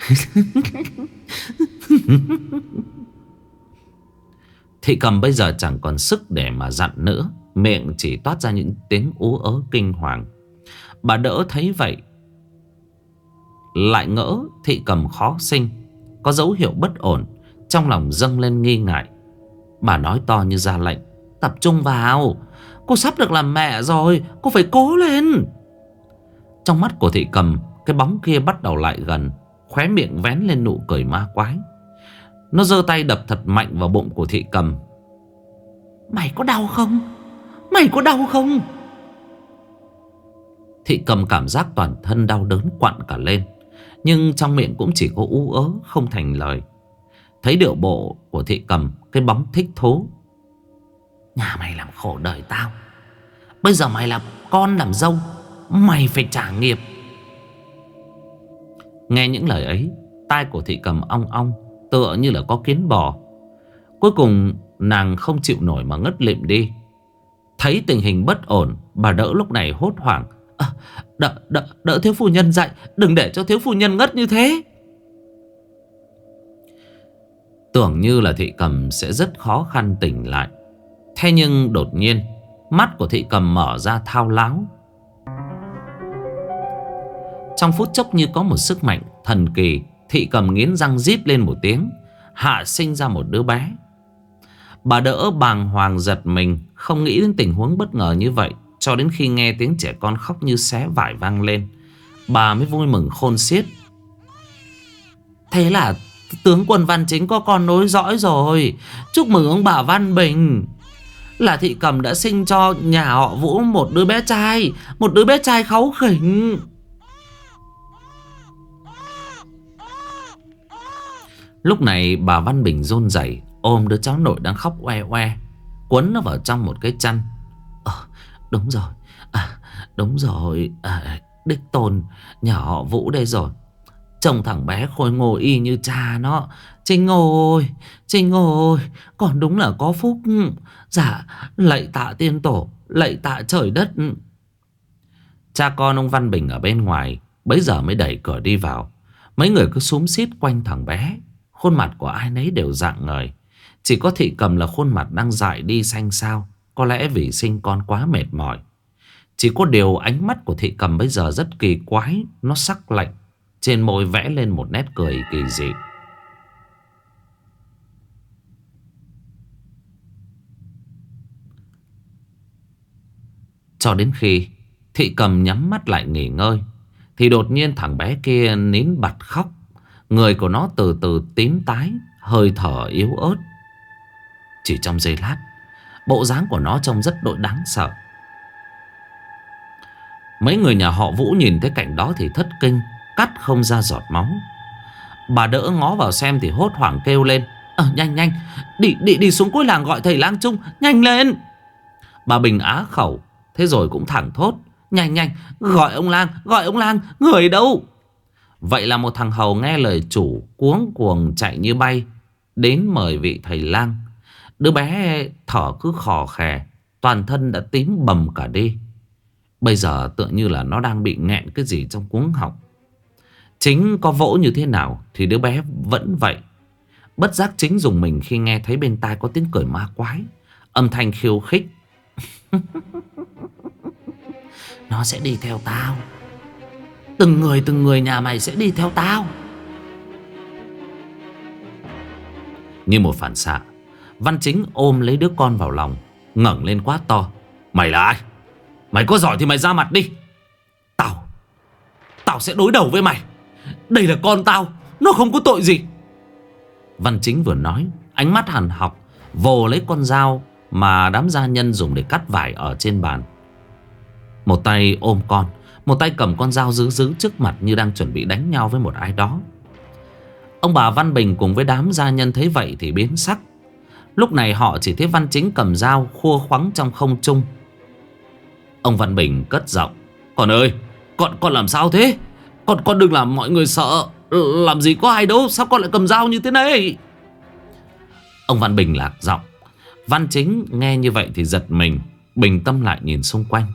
[laughs] Thị cầm bây giờ chẳng còn sức để mà dặn nữa. Miệng chỉ toát ra những tiếng ú ớ kinh hoàng. Bà đỡ thấy vậy, Lại ngỡ thị cầm khó sinh, Có dấu hiệu bất ổn. Trong lòng dâng lên nghi ngại. Bà nói to như ra lệnh, Tập trung vào. Cô sắp được làm mẹ rồi, Cô phải cố lên. Trong mắt của thị cầm Cái bóng kia bắt đầu lại gần Khóe miệng vén lên nụ cười ma quái. Nó giơ tay đập thật mạnh vào bụng của thị cầm. Mày có đau không? Mày có đau không? Thị cầm cảm giác toàn thân đau đớn quặn cả lên Nhưng trong miệng cũng chỉ có ú ớ không thành lời. Thấy điệu bộ của thị cầm Cái bóng thích thú. Nhà mày làm khổ đời tao. Bây giờ mày là con làm dâu Mày phải trả nghiệp. Nghe những lời ấy Tai của thị cầm ong ong Tựa như là có kiến bò. Cuối cùng nàng không chịu nổi mà ngất lịm đi. Thấy tình hình bất ổn Bà đỡ lúc này hốt hoảng. À, đỡ, đỡ, đỡ thiếu phu nhân dậy Đừng để cho thiếu phu nhân ngất như thế. Tưởng như là thị cầm sẽ rất khó khăn tỉnh lại. Thế nhưng đột nhiên Mắt của thị cầm mở ra thao láo. Trong phút chốc như có một sức mạnh thần kỳ, Thị cầm nghiến răng rít lên một tiếng, Hạ sinh ra một đứa bé. Bà đỡ bàng hoàng giật mình, Không nghĩ đến tình huống bất ngờ như vậy, Cho đến khi nghe tiếng trẻ con khóc như xé vải vang lên, Bà mới vui mừng khôn xiết. Thế là tướng quân Văn Chính có con nối dõi rồi, Chúc mừng ông bà Văn Bình. Là thị cầm đã sinh cho nhà họ Vũ một đứa bé trai, Một đứa bé trai kháu khỉnh. Lúc này bà Văn Bình rôn rẩy Ôm đứa cháu nội đang khóc oe oe Quấn nó vào trong một cái chăn. Ờ đúng rồi à, Đúng rồi à, Đích tôn nhà họ Vũ đây rồi. Chồng thằng bé khôi ngô y như cha nó. Trinh ơi Trinh ơi Còn đúng là có phúc. Dạ lạy tạ tiên tổ Lạy tạ trời đất. Cha con ông Văn Bình ở bên ngoài Bấy giờ mới đẩy cửa đi vào. Mấy người cứ súng xít quanh thằng bé. Khuôn mặt của ai nấy đều dạng ngời. Chỉ có thị cầm là khuôn mặt đang dại đi xanh xao, Có lẽ vì sinh con quá mệt mỏi. Chỉ có điều ánh mắt của thị cầm bây giờ rất kỳ quái, Nó sắc lạnh, Trên môi vẽ lên một nét cười kỳ dị. Cho đến khi thị cầm nhắm mắt lại nghỉ ngơi, Thì đột nhiên thằng bé kia nín bật khóc. Người của nó từ từ tím tái Hơi thở yếu ớt. Chỉ trong giây lát Bộ dáng của nó trông rất đội đáng sợ. Mấy người nhà họ Vũ nhìn thấy cảnh đó thì thất kinh Cắt không ra giọt máu. Bà đỡ ngó vào xem thì hốt hoảng kêu lên. À, Nhanh nhanh Đi đi đi xuống cuối làng gọi thầy lang trung Nhanh lên. Bà Bình á khẩu Thế rồi cũng thẳng thốt. Nhanh nhanh Gọi ông lang Gọi ông lang Người đâu? Vậy là một thằng hầu nghe lời chủ cuống cuồng chạy như bay, Đến mời vị thầy lang. Đứa bé thở cứ khò khè, Toàn thân đã tím bầm cả đi. Bây giờ tựa như là nó đang bị nghẹn cái gì trong cuống học Chính có vỗ như thế nào Thì đứa bé vẫn vậy. Bất giác chính dùng mình khi nghe thấy bên tai có tiếng cười ma quái. Âm thanh khiêu khích. [laughs] Nó sẽ đi theo tao. Từng người từng người nhà mày sẽ đi theo tao. Như một phản xạ, Văn chính ôm lấy đứa con vào lòng, ngẩng lên quá to. Mày là ai? Mày có giỏi thì mày ra mặt đi. Tao Tao sẽ đối đầu với mày. Đây là con tao, Nó không có tội gì. Văn chính vừa nói, Ánh mắt hằn học, Vồ lấy con dao Mà đám gia nhân dùng để cắt vải ở trên bàn. Một tay ôm con một tay cầm con dao dứ dứ trước mặt như đang chuẩn bị đánh nhau với một ai đó. Ông bà Văn Bình cùng với đám gia nhân thấy vậy thì biến sắc. Lúc này họ chỉ thấy Văn Chính cầm dao khua khoắng trong không trung. Ông Văn Bình cất giọng Con ơi con, con làm sao thế? Con, con đừng làm mọi người sợ. Làm gì có ai đâu Sao con lại cầm dao như thế này? Ông Văn Bình lạc giọng. Văn Chính nghe như vậy thì giật mình Bình tâm lại nhìn xung quanh.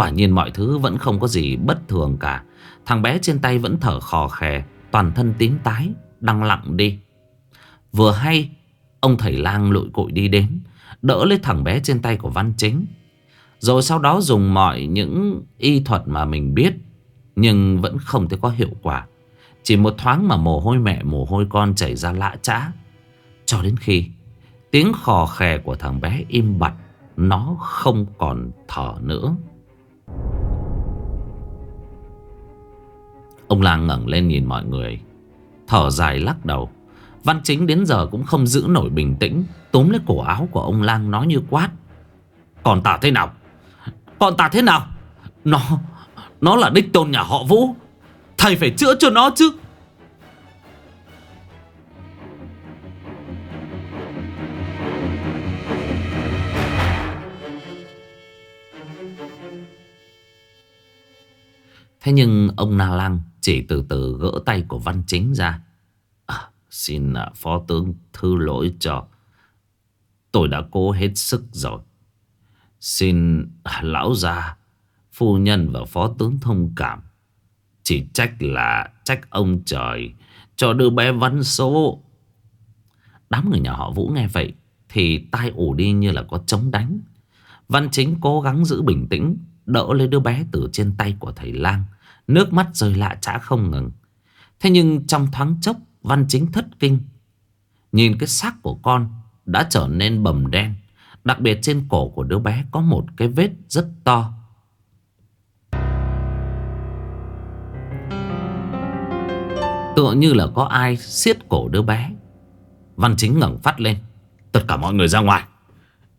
Quả nhiên mọi thứ vẫn không có gì bất thường cả. Thằng bé trên tay vẫn thở khò khè, Toàn thân tím tái, Đang lặng đi. Vừa hay, Ông thầy lang lụi cội đi đến, Đỡ lấy thằng bé trên tay của Văn Chính. Rồi sau đó dùng mọi những y thuật mà mình biết, Nhưng vẫn không thấy có hiệu quả. Chỉ một thoáng mà mồ hôi mẹ, mồ hôi con chảy ra lạ trã. Cho đến khi Tiếng khò khè của thằng bé im bặt, Nó không còn thở nữa. Ông lang ngẩng lên nhìn mọi người. Thở dài lắc đầu. Văn chính đến giờ cũng không giữ nổi bình tĩnh, Túm lấy cổ áo của ông lang nói như quát. Còn ta thế nào? Còn ta thế nào? Nó Nó là đích tôn nhà họ Vũ. Thầy phải chữa cho nó chứ. Thế nhưng ông Na Lăng chỉ từ từ gỡ tay của Văn Chính ra. À, xin à, phó tướng thư lỗi cho. Tôi đã cố hết sức rồi. Xin à, lão gia, phu nhân và phó tướng thông cảm. Chỉ trách là trách ông trời cho đứa bé văn số. Đám người nhà họ Vũ nghe vậy thì tai ủ đi như là có chống đánh. Văn Chính cố gắng giữ bình tĩnh Đỡ lấy đứa bé từ trên tay của thầy lang Nước mắt rơi lạ chả không ngừng. Thế nhưng trong thoáng chốc, Văn chính thất kinh. Nhìn cái xác của con Đã trở nên bầm đen. Đặc biệt trên cổ của đứa bé Có một cái vết rất to. Tựa như là có ai siết cổ đứa bé. Văn chính ngẩng phát lên. Tất cả mọi người ra ngoài.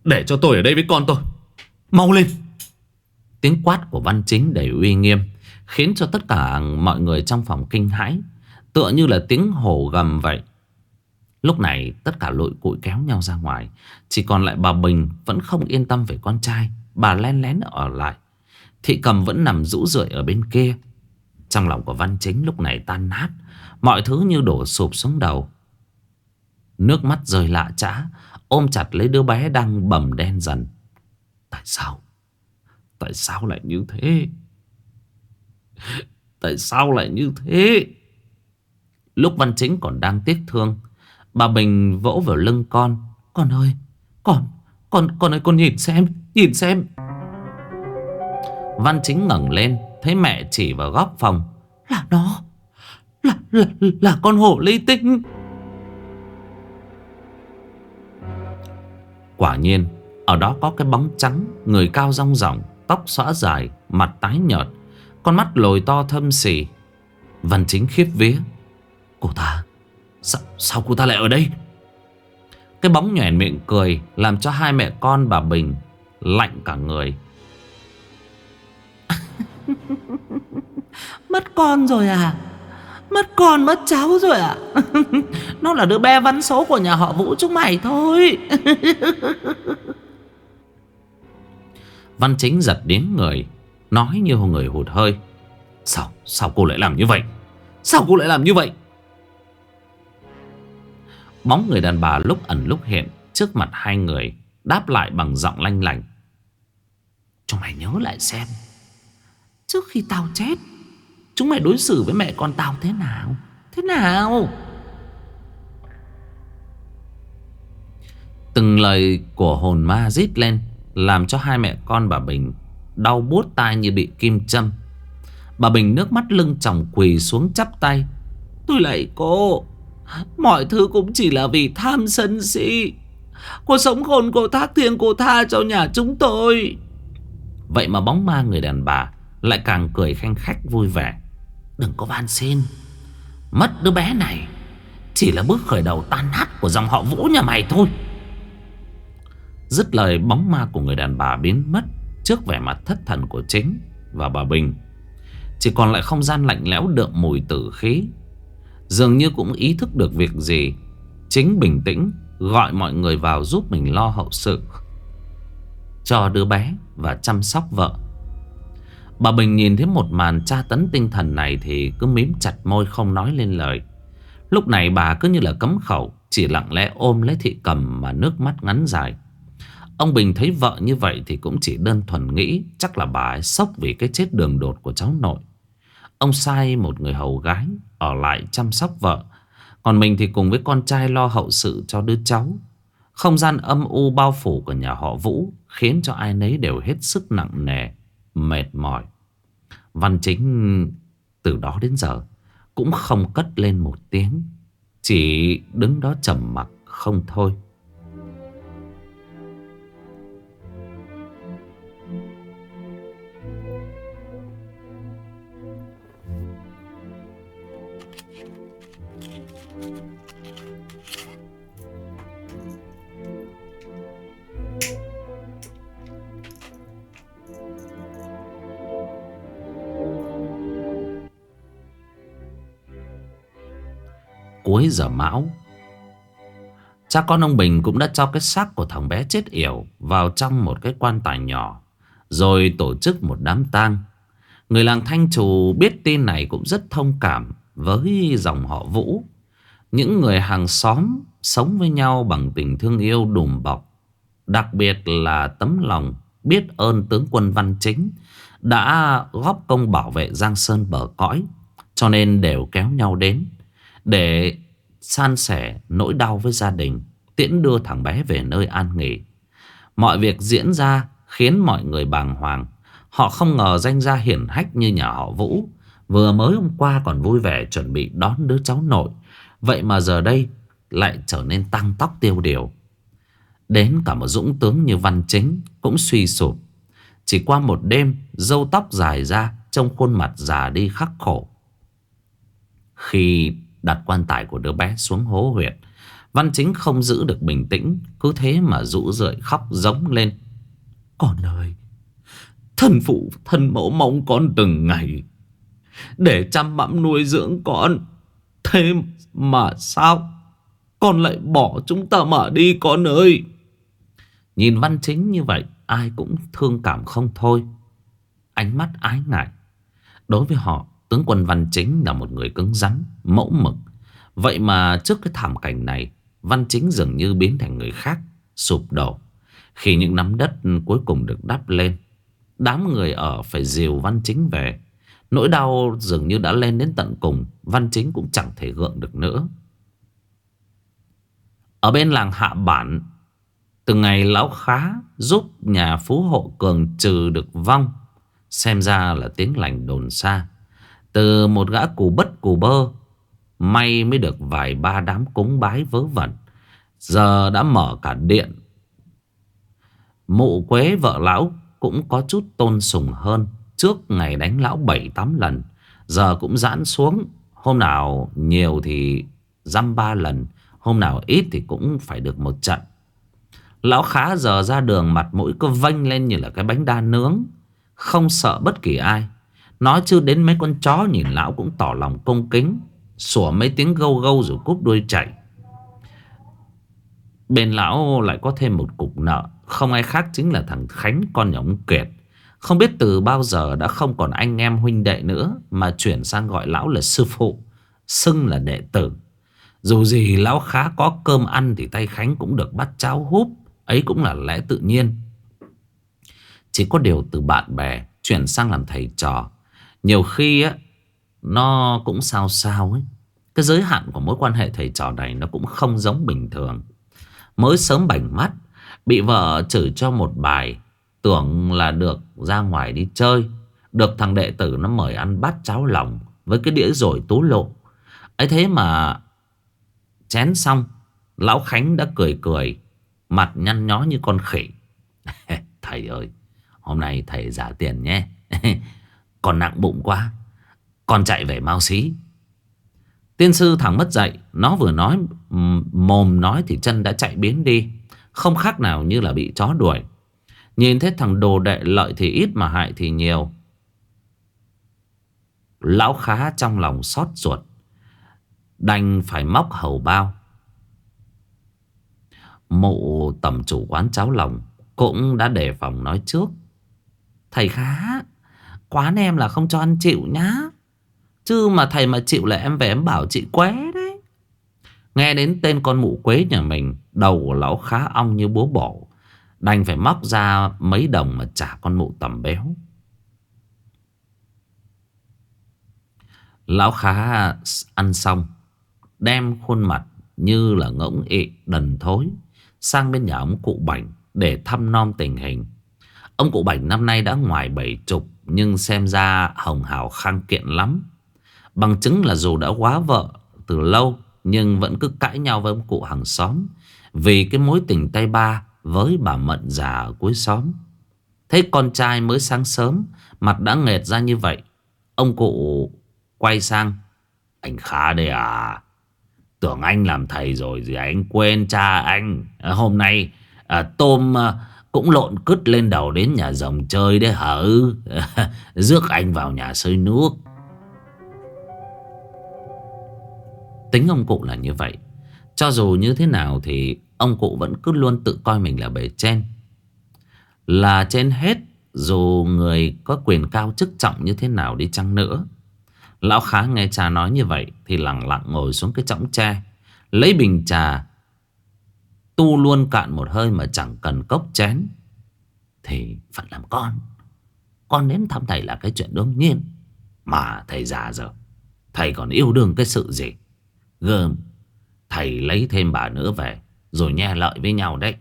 Để cho tôi ở đây với con tôi. Mau lên. Tiếng quát của Văn Chính đầy uy nghiêm. Khiến cho tất cả mọi người trong phòng kinh hãi, Tựa như là tiếng hổ gầm vậy. Lúc này, tất cả lội cụi kéo nhau ra ngoài, Chỉ còn lại bà Bình vẫn không yên tâm về con trai, Bà len lén ở lại. Thị cầm vẫn nằm rũ rượi ở bên kia. Trong lòng của Văn Chính lúc này tan nát, Mọi thứ như đổ sụp xuống đầu. Nước mắt rơi lạ chã, Ôm chặt lấy đứa bé đang bầm đen dần. Tại sao? Tại sao lại như thế? Tại sao lại như thế? Lúc Văn Chính còn đang tiếc thương Bà Bình vỗ vào lưng con. Con ơi Con Con con ơi con nhìn xem Nhìn xem. Văn Chính ngẩng lên Thấy mẹ chỉ vào góc phòng. Là nó Là, là, là con hổ ly tinh. Quả nhiên Ở đó có cái bóng trắng Người cao rong ròng Tóc xõa dài Mặt tái nhợt. Con mắt lồi to thâm xỉ Văn chính khiếp vía. Cô ta Sao, sao cô ta lại ở đây? Cái bóng nhoẻn miệng cười Làm cho hai mẹ con bà Bình Lạnh cả người. [laughs] Mất con rồi à? Mất con mất cháu rồi à? [laughs] Nó là đứa bé văn số của nhà họ Vũ chúng mày thôi. [laughs] Văn chính giật đến người Nói như người hụt hơi. Sao, sao cô lại làm như vậy? Sao cô lại làm như vậy? Bóng người đàn bà lúc ẩn lúc hiện Trước mặt hai người Đáp lại bằng giọng lanh lành Chúng mày nhớ lại xem. Trước khi tao chết Chúng mày đối xử với mẹ con tao thế nào? Thế nào? Từng lời của hồn ma rít lên làm cho hai mẹ con bà Bình Đau buốt tai như bị kim châm. Bà Bình nước mắt lưng chồng quỳ xuống chắp tay. Tôi lại cô, Mọi thứ cũng chỉ là vì tham sân si. Cô sống khôn cô thác thiêng cô tha cho nhà chúng tôi. Vậy mà bóng ma người đàn bà Lại càng cười khanh khách vui vẻ. Đừng có van xin. Mất đứa bé này Chỉ là bước khởi đầu tan nát của dòng họ Vũ nhà mày thôi. Dứt lời, bóng ma của người đàn bà biến mất. Trước vẻ mặt thất thần của chính Và bà Bình. Chỉ còn lại không gian lạnh lẽo đượm mùi tử khí. Dường như cũng ý thức được việc gì, Chính bình tĩnh Gọi mọi người vào giúp mình lo hậu sự, Cho đứa bé Và chăm sóc vợ. Bà Bình nhìn thấy một màn tra tấn tinh thần này Thì cứ mím chặt môi không nói lên lời. Lúc này bà cứ như là cấm khẩu, Chỉ lặng lẽ ôm lấy thị cầm Mà nước mắt ngắn dài. Ông Bình thấy vợ như vậy Thì cũng chỉ đơn thuần nghĩ Chắc là bà ấy sốc vì cái chết đường đột của cháu nội. Ông sai một người hầu gái Ở lại chăm sóc vợ. Còn mình thì cùng với con trai lo hậu sự cho đứa cháu. Không gian âm u bao phủ của nhà họ Vũ Khiến cho ai nấy đều hết sức nặng nề, Mệt mỏi. Văn chính từ đó đến giờ Cũng không cất lên một tiếng, Chỉ đứng đó trầm mặc không thôi. Cuối giờ mão. Cha con ông Bình cũng đã cho cái xác của thằng bé chết yểu Vào trong một cái quan tài nhỏ, Rồi tổ chức một đám tang. Người làng Thanh Trù biết tin này cũng rất thông cảm Với dòng họ Vũ. Những người hàng xóm Sống với nhau bằng tình thương yêu đùm bọc, Đặc biệt là tấm lòng Biết ơn tướng quân Văn Chính Đã góp công bảo vệ Giang Sơn bờ cõi, Cho nên đều kéo nhau đến để san sẻ nỗi đau với gia đình, Tiễn đưa thằng bé về nơi an nghỉ. Mọi việc diễn ra khiến mọi người bàng hoàng. Họ không ngờ danh gia hiển hách như nhà họ Vũ. Vừa mới hôm qua còn vui vẻ chuẩn bị đón đứa cháu nội. Vậy mà giờ đây lại trở nên tăng tóc tiêu điều. Đến cả một dũng tướng như Văn Chính cũng suy sụp. Chỉ qua một đêm dâu tóc dài ra Trong khuôn mặt già đi khắc khổ. Khi Đặt quan tài của đứa bé xuống hố huyệt. Văn chính không giữ được bình tĩnh, Cứ thế mà rũ rượi khóc giống lên. Con ơi, Thân phụ, thân mẫu mong con từng ngày Để chăm bẵm nuôi dưỡng con. Thế mà sao? Con lại bỏ chúng ta mà đi con ơi. Nhìn văn chính như vậy, Ai cũng thương cảm không thôi. Ánh mắt ái ngại. Đối với họ Tướng quân Văn Chính là một người cứng rắn, mẫu mực. Vậy mà trước cái thảm cảnh này, Văn Chính dường như biến thành người khác, sụp đổ. Khi những nắm đất cuối cùng được đắp lên, đám người ở phải dìu Văn Chính về. Nỗi đau dường như đã lên đến tận cùng, Văn Chính cũng chẳng thể gượng được nữa. Ở bên làng Hạ Bản, từ ngày lão khá giúp nhà phú hộ cường trừ được vong, xem ra là tiếng lành đồn xa. Từ một gã cù bất cù bơ, May mới được vài ba đám cúng bái vớ vẩn. Giờ đã mở cả điện. Mụ quế vợ lão cũng có chút tôn sùng hơn. Trước ngày đánh lão bảy tám lần, Giờ cũng giãn xuống. Hôm nào nhiều thì dăm ba lần, Hôm nào ít thì cũng phải được một trận. Lão khá giờ ra đường, mặt mũi cứ vênh lên như là cái bánh đa nướng. Không sợ bất kỳ ai. Nói chứ đến mấy con chó nhìn lão cũng tỏ lòng công kính, Sủa mấy tiếng gâu gâu rồi cúp đuôi chạy. Bên lão lại có thêm một cục nợ, Không ai khác chính là thằng Khánh, con nhà ông Kiệt. Không biết từ bao giờ đã không còn anh em huynh đệ nữa, Mà chuyển sang gọi lão là sư phụ, Xưng là đệ tử. Dù gì lão khá có cơm ăn Thì tay Khánh cũng được bắt cháo húp, Ấy cũng là lẽ tự nhiên. Chỉ có điều từ bạn bè Chuyển sang làm thầy trò nhiều khi á, Nó cũng sao sao ấy. Cái giới hạn của mối quan hệ thầy trò này Nó cũng không giống bình thường. Mới sớm bảnh mắt, Bị vợ chửi cho một bài, Tưởng là được ra ngoài đi chơi. Được thằng đệ tử nó mời ăn bát cháo lòng Với cái đĩa rồi tú lộ. Ấy thế mà Chén xong, Lão Khánh đã cười cười, Mặt nhăn nhó như con khỉ. [laughs] Thầy ơi, Hôm nay thầy giả tiền nhé. [laughs] Còn nặng bụng quá. Còn chạy về mau xí. Tiên sư thẳng mất dậy Nó vừa nói Mồm nói thì chân đã chạy biến đi. Không khác nào như là bị chó đuổi. Nhìn thấy thằng đồ đệ lợi thì ít mà hại thì nhiều. Lão khá trong lòng xót ruột. Đành phải móc hầu bao. Mụ tầm chủ quán cháo lòng Cũng đã đề phòng nói trước. Thầy khá Quán em là không cho ăn chịu nhá. Chứ mà thầy mà chịu là em về em bảo chị quế đấy. Nghe đến tên con mụ quế nhà mình, Đầu của lão khá ong như búa bổ. Đành phải móc ra mấy đồng mà trả con mụ tầm béo. Lão khá ăn xong, Đem khuôn mặt như là ngỗng ị đần thối Sang bên nhà ông cụ Bảnh Để thăm nom tình hình. Ông cụ Bảnh năm nay đã ngoài bảy chục nhưng xem ra hồng hào khang kiện lắm. Bằng chứng là dù đã quá vợ từ lâu Nhưng vẫn cứ cãi nhau với ông cụ hàng xóm Vì cái mối tình tay ba với bà Mận già ở cuối xóm. Thấy con trai mới sáng sớm Mặt đã nghệt ra như vậy. Ông cụ quay sang Anh khá đây à Tưởng anh làm thầy rồi gì anh quên cha anh. Hôm nay à, tôm à, cũng lộn cứt lên đầu đến nhà rồng chơi đấy hả? Ừ. [laughs] Rước anh vào nhà sơi nước. Tính ông cụ là như vậy. Cho dù như thế nào thì Ông cụ vẫn cứ luôn tự coi mình là bề trên. Là trên hết, Dù người có quyền cao chức trọng như thế nào đi chăng nữa. Lão khá nghe cha nói như vậy Thì lặng lặng ngồi xuống cái chõng tre, Lấy bình trà Tu luôn cạn một hơi mà chẳng cần cốc chén, Thì phận làm con. Con đến thăm thầy là cái chuyện đương nhiên. Mà thầy già rồi Thầy còn yêu đương cái sự gì? Gơm, Thầy lấy thêm bà nữa về, Rồi nhe lợi với nhau đấy.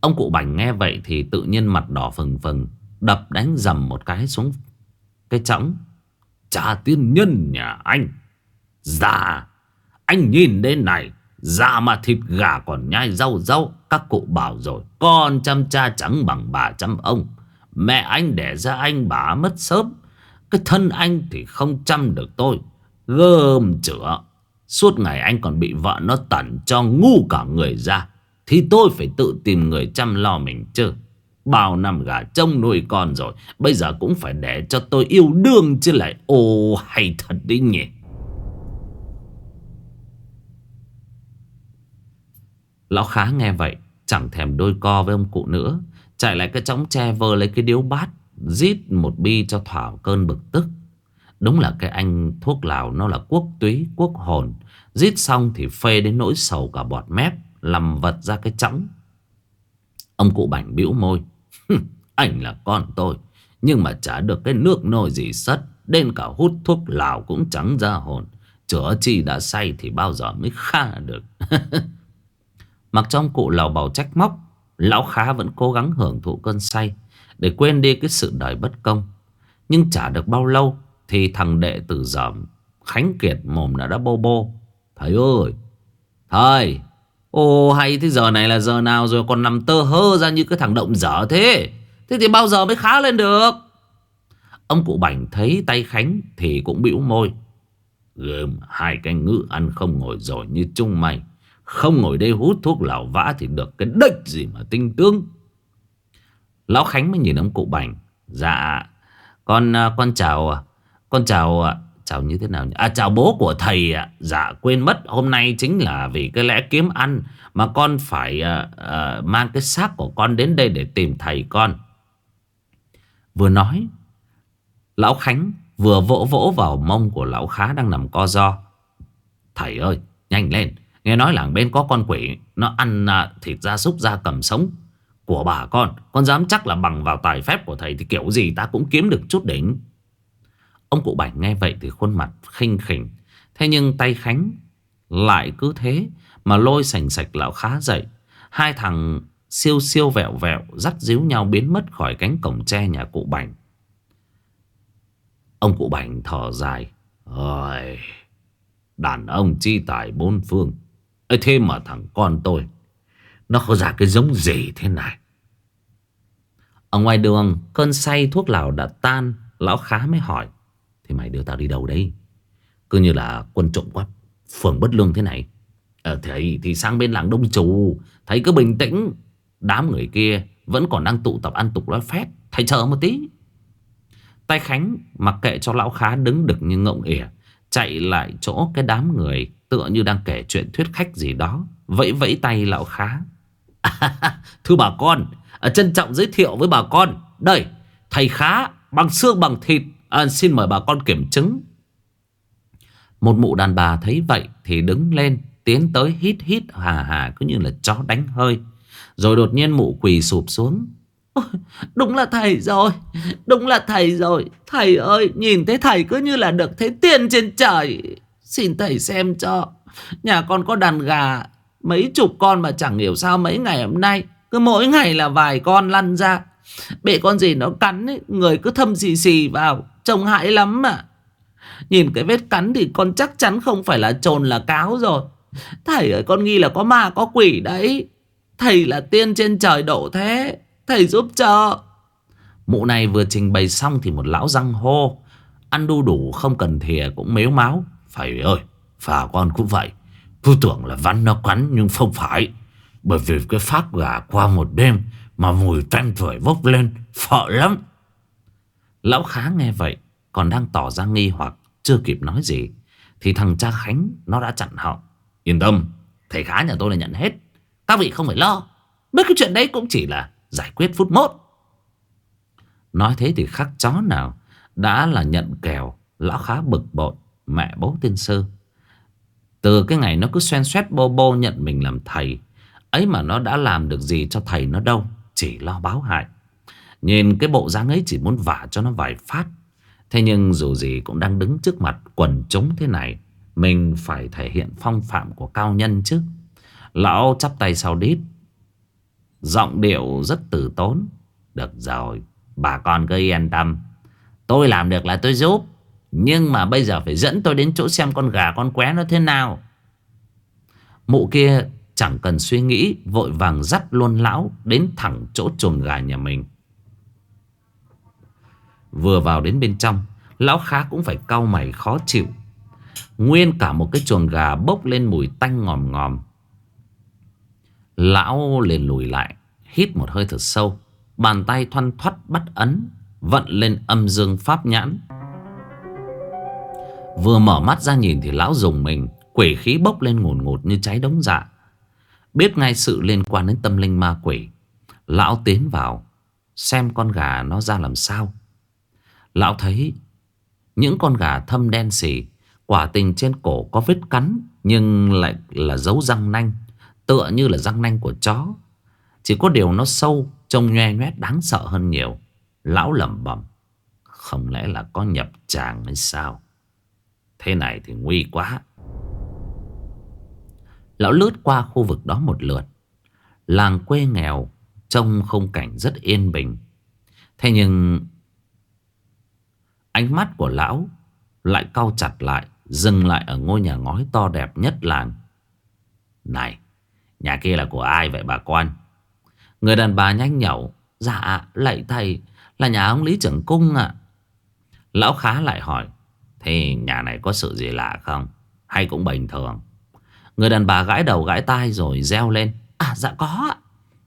Ông cụ Bảnh nghe vậy Thì tự nhiên mặt đỏ phừng phừng, Đập đánh dầm một cái xuống Cái trống. Cha tiên nhân nhà anh, Già, Anh nhìn đến này Dạ mà thịt gà còn nhai rau rau, Các cụ bảo rồi. Con chăm cha trắng bằng bà chăm ông. Mẹ anh đẻ ra anh bà mất sớm. Cái thân anh thì không chăm được tôi. Gơm chữa. Suốt ngày anh còn bị vợ nó tẩn cho ngu cả người ra. Thì tôi phải tự tìm người chăm lo mình chứ. Bao năm gà trông nuôi con rồi, Bây giờ cũng phải để cho tôi yêu đương chứ lại. Ồ hay thật đi nhỉ. Lão khá nghe vậy Chẳng thèm đôi co với ông cụ nữa Chạy lại cái chóng tre vơ lấy cái điếu bát Rít một bi cho thỏa cơn bực tức Đúng là cái anh thuốc lào nó là quốc túy, quốc hồn. Giết xong thì phê đến nỗi sầu cả bọt mép, làm vật ra cái chõng. Ông cụ bảnh bĩu môi. anh là con tôi, nhưng mà chả được cái nước nôi gì sất. Đến cả hút thuốc lào cũng chẳng ra hồn. Chữa chi đã say thì bao giờ mới kha được. [laughs] Mặc trong cụ lào bào trách móc, lão khá vẫn cố gắng hưởng thụ cơn say để quên đi cái sự đời bất công. Nhưng chả được bao lâu thì thằng đệ tử dởm Khánh Kiệt mồm đã đã bô bô. Thầy ơi! Thầy! Ồ hay thế giờ này là giờ nào rồi còn nằm tơ hơ ra như cái thằng động dở thế? Thế thì bao giờ mới khá lên được? Ông cụ Bảnh thấy tay Khánh thì cũng bĩu môi. Gồm hai cái ngữ ăn không ngồi rồi như chung mày. Không ngồi đây hút thuốc lão vã thì được cái đếch gì mà tinh tướng Lão Khánh mới nhìn ông cụ Bảnh Dạ Con à, con chào à, con chào. À, chào như thế nào nhỉ? À chào bố của thầy ạ. Dạ quên mất hôm nay chính là vì cái lẽ kiếm ăn mà con phải uh, mang cái xác của con đến đây để tìm thầy con. Vừa nói, Lão Khánh vừa vỗ vỗ vào mông của Lão Khá đang nằm co do. Thầy ơi, nhanh lên. Nghe nói làng bên có con quỷ, nó ăn à, thịt gia súc gia cầm sống của bà con. Con dám chắc là bằng vào tài phép của thầy thì kiểu gì ta cũng kiếm được chút đỉnh. Ông cụ Bảnh nghe vậy thì khuôn mặt khinh khỉnh. Thế nhưng tay Khánh lại cứ thế mà lôi sành sạch lão khá dậy. Hai thằng siêu siêu vẹo vẹo dắt díu nhau biến mất khỏi cánh cổng tre nhà cụ Bảnh. Ông cụ Bảnh thở dài. Ôi, đàn ông chi tài bốn phương ấy thế mà thằng con tôi, nó có ra cái giống gì thế này? Ở ngoài đường, cơn say thuốc lào đã tan, lão khá mới hỏi. Thì mày đưa tao đi đâu đấy Cứ như là quân trộm quắp Phường bất lương thế này à, thì, thì sang bên làng Đông Trù Thấy cứ bình tĩnh Đám người kia vẫn còn đang tụ tập ăn tục nói phép Thầy chờ một tí Tay Khánh mặc kệ cho lão khá đứng đực như ngộng ỉa Chạy lại chỗ cái đám người Tựa như đang kể chuyện thuyết khách gì đó. Vẫy vẫy tay lão khá. [laughs] Thưa bà con Trân trọng giới thiệu với bà con. Đây thầy khá bằng xương bằng thịt. À, Xin mời bà con kiểm chứng. Một mụ đàn bà thấy vậy Thì đứng lên Tiến tới hít hít hà hà Cứ như là chó đánh hơi. Rồi đột nhiên mụ quỳ sụp xuống. Ôi, Đúng là thầy rồi Đúng là thầy rồi. Thầy ơi nhìn thấy thầy cứ như là được thấy tiền trên trời. Xin thầy xem cho. Nhà con có đàn gà Mấy chục con mà chẳng hiểu sao mấy ngày hôm nay Cứ mỗi ngày là vài con lăn ra. Bị con gì nó cắn ấy, Người cứ thâm xì xì vào Trông hại lắm mà. Nhìn cái vết cắn thì con chắc chắn không phải là trồn là cáo rồi. Thầy ơi con nghi là có ma có quỷ đấy. Thầy là tiên trên trời độ thế. Thầy giúp cho. Mụ này vừa trình bày xong Thì một lão răng hô. Ăn đu đủ không cần thìa cũng mếu máu. Phải ơi, Phà con cũng vậy. Cứ tưởng là vắn nó cắn nhưng không phải. Bởi vì cái phát gà qua một đêm Mà mùi tanh tuổi bốc lên, Sợ lắm. Lão khá nghe vậy, Còn đang tỏ ra nghi hoặc, Chưa kịp nói gì, Thì thằng cha Khánh nó đã chặn họng Yên tâm, Thầy khá nhà tôi là nhận hết. Các vị không phải lo. Mấy cái chuyện đấy cũng chỉ là giải quyết phút mốt. Nói thế thì khắc chó nào Đã là nhận kèo, Lão khá bực bội. Mẹ bố tiên sư. Từ cái ngày nó cứ xoen xoét bô bô nhận mình làm thầy, Ấy mà nó đã làm được gì cho thầy nó đâu, Chỉ lo báo hại. Nhìn cái bộ dáng ấy chỉ muốn vả cho nó vài phát. Thế nhưng dù gì cũng đang đứng trước mặt quần chúng thế này, Mình phải thể hiện phong phạm của cao nhân chứ. Lão chắp tay sau đít. Giọng điệu rất tử tốn. Được rồi, Bà con cứ yên tâm. Tôi làm được là tôi giúp. Nhưng mà bây giờ phải dẫn tôi đến chỗ xem con gà, con qué nó thế nào? Mụ kia chẳng cần suy nghĩ, Vội vàng dắt luôn lão Đến thẳng chỗ chuồng gà nhà mình. Vừa vào đến bên trong, Lão khá cũng phải cau mày khó chịu. Nguyên cả một cái chuồng gà bốc lên mùi tanh ngòm ngòm. Lão liền lùi lại, Hít một hơi thật sâu, Bàn tay thoăn thoắt bắt ấn, Vận lên âm dương pháp nhãn. Vừa mở mắt ra nhìn thì lão dùng mình, Quỷ khí bốc lên ngùn ngụt như cháy đống dạ. Biết ngay sự liên quan đến tâm linh ma quỷ, Lão tiến vào, Xem con gà nó ra làm sao. Lão thấy Những con gà thâm đen xì, Quả tình trên cổ có vết cắn, Nhưng lại là dấu răng nanh, Tựa như là răng nanh của chó. Chỉ có điều nó sâu, Trông nhoe nhoét đáng sợ hơn nhiều. Lão lẩm bẩm, Không lẽ là có nhập tràng hay sao? Thế này thì nguy quá. Lão lướt qua khu vực đó một lượt. Làng quê nghèo, Trông không cảnh rất yên bình. Thế nhưng, Ánh mắt của lão Lại cau chặt lại, Dừng lại ở ngôi nhà ngói to đẹp nhất làng. Này, Nhà kia là của ai vậy bà con? Người đàn bà nhanh nhậu Dạ lạy thầy, Là nhà ông Lý Trưởng Cung ạ. Lão khá lại hỏi Thế nhà này có sự gì lạ không? Hay cũng bình thường? Người đàn bà gãi đầu gãi tai rồi reo lên. À dạ có ạ.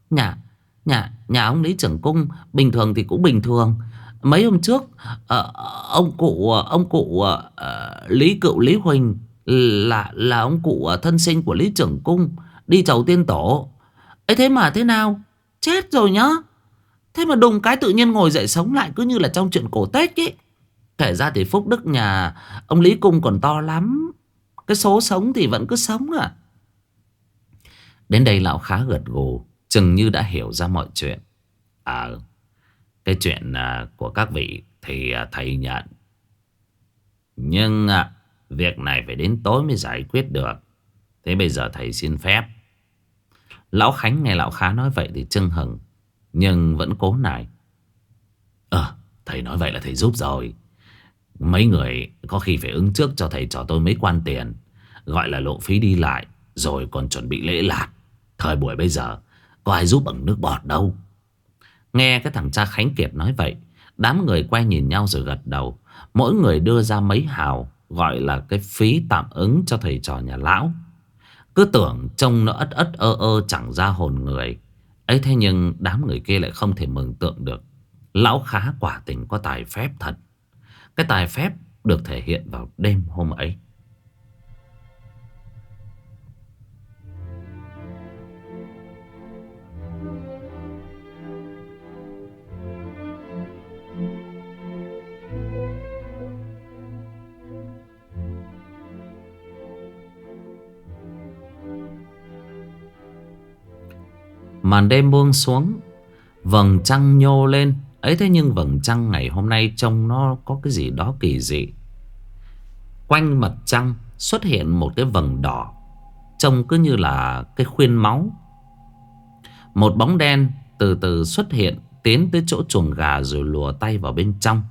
Nhà nhà nhà ông Lý Trưởng Cung Bình thường thì cũng bình thường. Mấy hôm trước ờ, Ông cụ ông cụ ờ, ờ, Lý Cựu Lý Huỳnh Là là ông cụ thân sinh của Lý Trưởng Cung, Đi chầu tiên tổ. Ấy thế mà thế nào? Chết rồi nhá. Thế mà đùng cái tự nhiên ngồi dậy sống lại Cứ như là trong chuyện cổ Tết ấy Kể ra thì phúc đức nhà Ông Lý Cung còn to lắm. Cái số sống thì vẫn cứ sống à Đến đây lão khá gật gù Chừng như đã hiểu ra mọi chuyện. À Cái chuyện à, của các vị Thì à, thầy nhận. Nhưng à, Việc này phải đến tối mới giải quyết được. Thế bây giờ thầy xin phép. Lão Khánh nghe lão khá nói vậy thì chưng hừng Nhưng vẫn cố nài. Ờ thầy nói vậy là thầy giúp rồi. Mấy người có khi phải ứng trước cho thầy trò tôi mấy quan tiền. Gọi là lộ phí đi lại, Rồi còn chuẩn bị lễ lạc. Thời buổi bây giờ, Có ai giúp bằng nước bọt đâu. Nghe cái thằng cha Khánh Kiệt nói vậy, Đám người quay nhìn nhau rồi gật đầu. Mỗi người đưa ra mấy hào, Gọi là cái phí tạm ứng cho thầy trò nhà lão. Cứ tưởng trông nó ất ất ơ ơ chẳng ra hồn người. Ấy thế nhưng đám người kia lại không thể mừng tượng được. Lão khá quả tình có tài phép thật. Cái tài phép được thể hiện vào đêm hôm ấy. Màn đêm buông xuống, Vầng trăng nhô lên ấy thế nhưng vầng trăng ngày hôm nay Trông nó có cái gì đó kỳ dị. Quanh mặt trăng Xuất hiện một cái vầng đỏ, Trông cứ như là cái khuyên máu. Một bóng đen Từ từ xuất hiện, Tiến tới chỗ chuồng gà rồi lùa tay vào bên trong.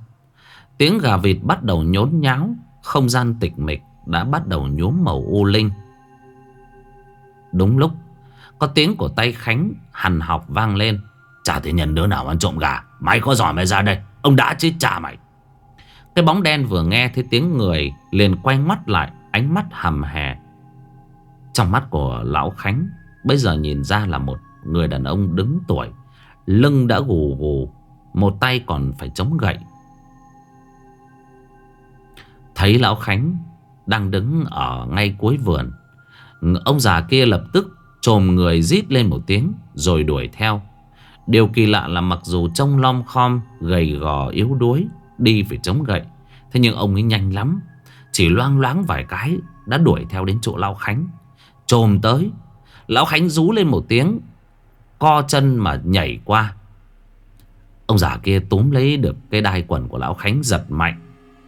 Tiếng gà vịt bắt đầu nhốn nháo, Không gian tịch mịch Đã bắt đầu nhuốm màu u linh. Đúng lúc, có tiếng của tay Khánh hằn học vang lên. Chả thấy nhân đứa nào ăn trộm gà. Mày có giỏi mày ra đây. Ông đã chết trả mày. Cái bóng đen vừa nghe thấy tiếng người liền quay mắt lại, ánh mắt hầm hè. Trong mắt của lão Khánh, bây giờ nhìn ra là một người đàn ông đứng tuổi. Lưng đã gù gù. Một tay còn phải chống gậy. Thấy lão Khánh đang đứng ở ngay cuối vườn. Ông già kia lập tức Trồm người rít lên một tiếng Rồi đuổi theo Điều kỳ lạ là mặc dù trông lom khom Gầy gò yếu đuối Đi phải chống gậy Thế nhưng ông ấy nhanh lắm. Chỉ loang loáng vài cái Đã đuổi theo đến chỗ Lão Khánh. Trồm tới Lão Khánh rú lên một tiếng Co chân mà nhảy qua. Ông già kia túm lấy được cái đai quần của Lão Khánh giật mạnh.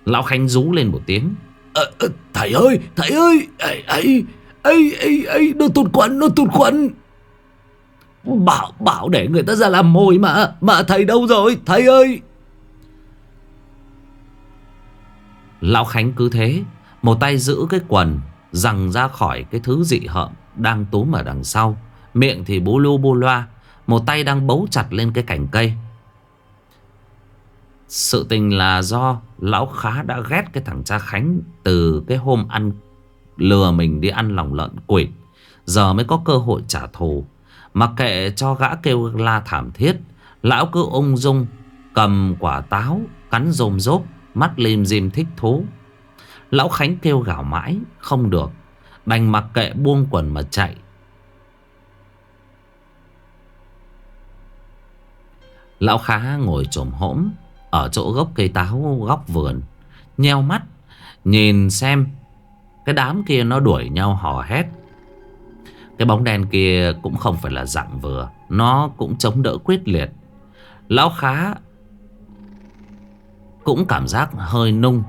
Lão Khánh rú lên một tiếng. À, à, Thầy ơi, thầy ơi, ấy, ấy, ấy ấy ấy nó tụt quần nó tụt quần bảo bảo để người ta ra làm mồi mà mà thầy đâu rồi, thầy ơi. Lão khánh cứ thế, một tay giữ cái quần rằng ra khỏi cái thứ dị hợm đang túm ở đằng sau. Miệng thì bú lưu bô loa, một tay đang bấu chặt lên cái cành cây. Sự tình là do lão khá đã ghét cái thằng cha khánh từ cái hôm ăn Lừa mình đi ăn lòng lợn quỷ Giờ mới có cơ hội trả thù. Mặc kệ cho gã kêu la thảm thiết, Lão cứ ung dung, Cầm quả táo, Cắn rôm rốp, Mắt lim dim thích thú. Lão Khánh kêu gào mãi, Không được. Đành mặc kệ buông quần mà chạy. Lão Khá ngồi trồm hỗn Ở chỗ gốc cây táo góc vườn, Nheo mắt, Nhìn xem, cái đám kia nó đuổi nhau hò hét. Cái bóng đen kia cũng không phải là dạng vừa. Nó cũng chống đỡ quyết liệt. Lão khá Cũng cảm giác hơi nung.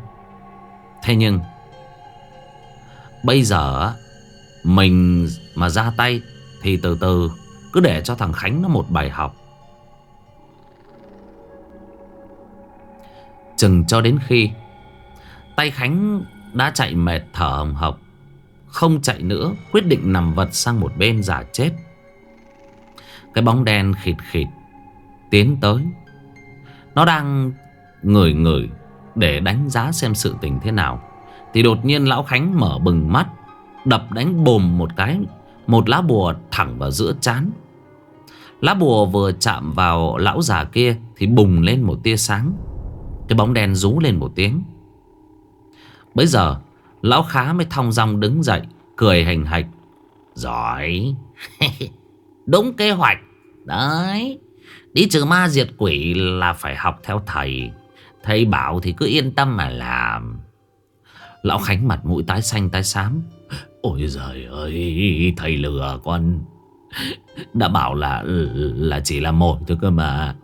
Thế nhưng, Bây giờ Mình mà ra tay Thì từ từ Cứ để cho thằng Khánh nó một bài học. Chừng cho đến khi Tay Khánh đã chạy mệt thở hồng hộc không chạy nữa, Quyết định nằm vật sang một bên giả chết. Cái bóng đen khịt khịt Tiến tới. Nó đang ngửi ngửi Để đánh giá xem sự tình thế nào. Thì đột nhiên Lão Khánh mở bừng mắt, Đập đánh bồm một cái, Một lá bùa thẳng vào giữa chán Lá bùa vừa chạm vào lão già kia Thì bùng lên một tia sáng. Cái bóng đen rú lên một tiếng. Bây giờ Lão khá mới thong dong đứng dậy, Cười hành hạch. Giỏi. [laughs] Đúng kế hoạch. Đấy. Đi trừ ma diệt quỷ là phải học theo thầy. Thầy bảo thì cứ yên tâm mà làm. Lão Khánh mặt mũi tái xanh tái xám. Ôi giời ơi, Thầy lừa con. Đã bảo là là chỉ là một thôi cơ mà.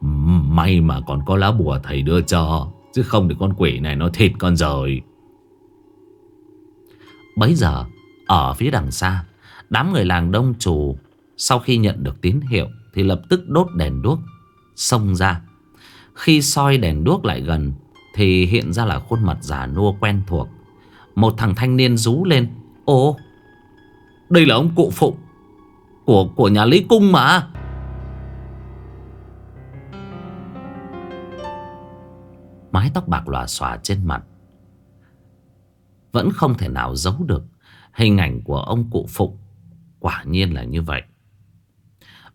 May mà còn có lá bùa thầy đưa cho, Chứ không thì con quỷ này nó thịt con rồi. Bấy giờ, Ở phía đằng xa, Đám người làng đông trù, Sau khi nhận được tín hiệu Thì lập tức đốt đèn đuốc, Xông ra. Khi soi đèn đuốc lại gần Thì hiện ra là khuôn mặt già nua quen thuộc. Một thằng thanh niên rú lên Ồ Đây là ông cụ phụ Của của nhà Lý Cung mà. Mái tóc bạc lòa xòa trên mặt vẫn không thể nào giấu được. Hình ảnh của ông cụ Phụng Quả nhiên là như vậy.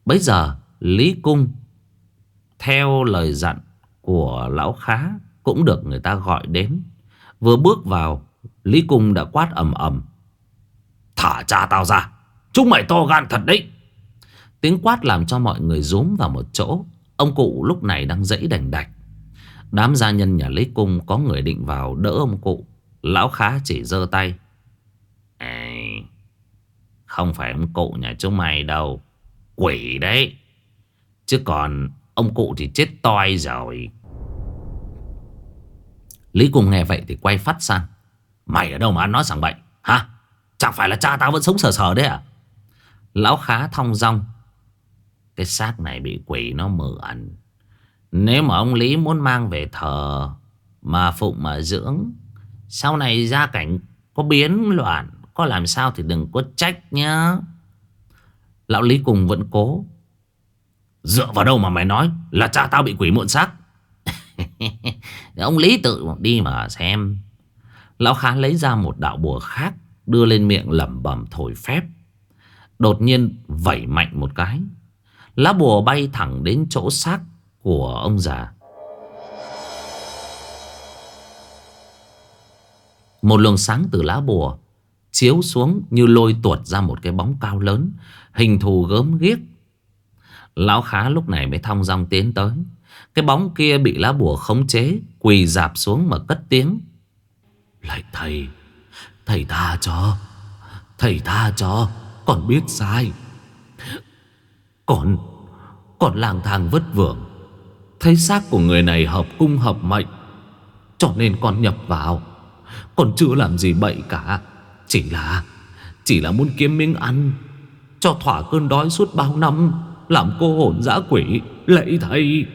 Bây giờ, Lý Cung, Theo lời dặn của Lão Khá, Cũng được người ta gọi đến. Vừa bước vào, Lý Cung đã quát ầm ầm. Thả cha tao ra, Chúng mày to gan thật đấy. Tiếng quát làm cho mọi người rúm vào một chỗ. Ông cụ lúc này đang dãy đành đạch. Đám gia nhân nhà Lý Cung Có người định vào đỡ ông cụ. Lão khá chỉ giơ tay. Ê, Không phải ông cụ nhà chúng mày đâu. Quỷ đấy. Chứ còn ông cụ thì chết toi rồi. Lý Cung nghe vậy thì quay phát sang. Mày ở đâu mà ăn nói sảng bệnh? Hả? Chẳng phải là cha tao vẫn sống sờ sờ đấy à? Lão khá thong dong. Cái xác này bị quỷ nó mượn Nếu mà ông Lý muốn mang về thờ Mà phụng mà dưỡng sau này gia cảnh có biến loạn, Có làm sao thì đừng có trách nhá. Lão Lý cùng vẫn cố. Dựa vào đâu mà mày nói Là cha tao bị quỷ muộn xác? [laughs] Ông Lý tự đi mà xem. Lão Khá lấy ra một đạo bùa khác, Đưa lên miệng lẩm bẩm thổi phép. Đột nhiên vẩy mạnh một cái. Lá bùa bay thẳng đến chỗ xác của ông già. Một luồng sáng từ lá bùa Chiếu xuống như lôi tuột ra một cái bóng cao lớn, Hình thù gớm ghiếc. Lão khá lúc này mới thong dong tiến tới. Cái bóng kia bị lá bùa khống chế, Quỳ dạp xuống mà cất tiếng. Lại thầy Thầy tha cho, Thầy tha cho Con biết sai. Con Con lang thang vất vưởng. Thấy xác của người này hợp cung hợp mệnh, Cho nên con nhập vào còn chưa làm gì bậy cả. Chỉ là Chỉ là muốn kiếm miếng ăn. Cho thỏa cơn đói suốt bao năm, Làm cô hồn dã quỷ Lạy thầy.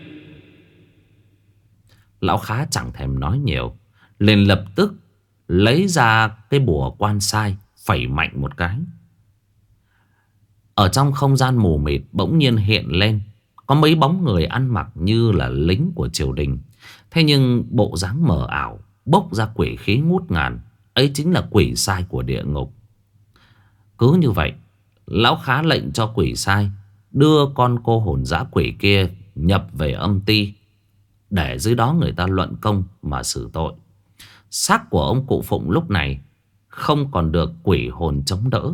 Lão khá chẳng thèm nói nhiều, liền lập tức Lấy ra cái bùa quan sai, Phẩy mạnh một cái. Ở trong không gian mù mịt Bỗng nhiên hiện lên, Có mấy bóng người ăn mặc như là lính của triều đình. Thế nhưng bộ dáng mờ ảo Bốc ra quỷ khí ngút ngàn. Ấy chính là quỷ sai của địa ngục. Cứ như vậy, Lão khá lệnh cho quỷ sai Đưa con cô hồn dã quỷ kia Nhập về âm ti, Để dưới đó người ta luận công Mà xử tội. Xác của ông cụ Phụng lúc này Không còn được quỷ hồn chống đỡ.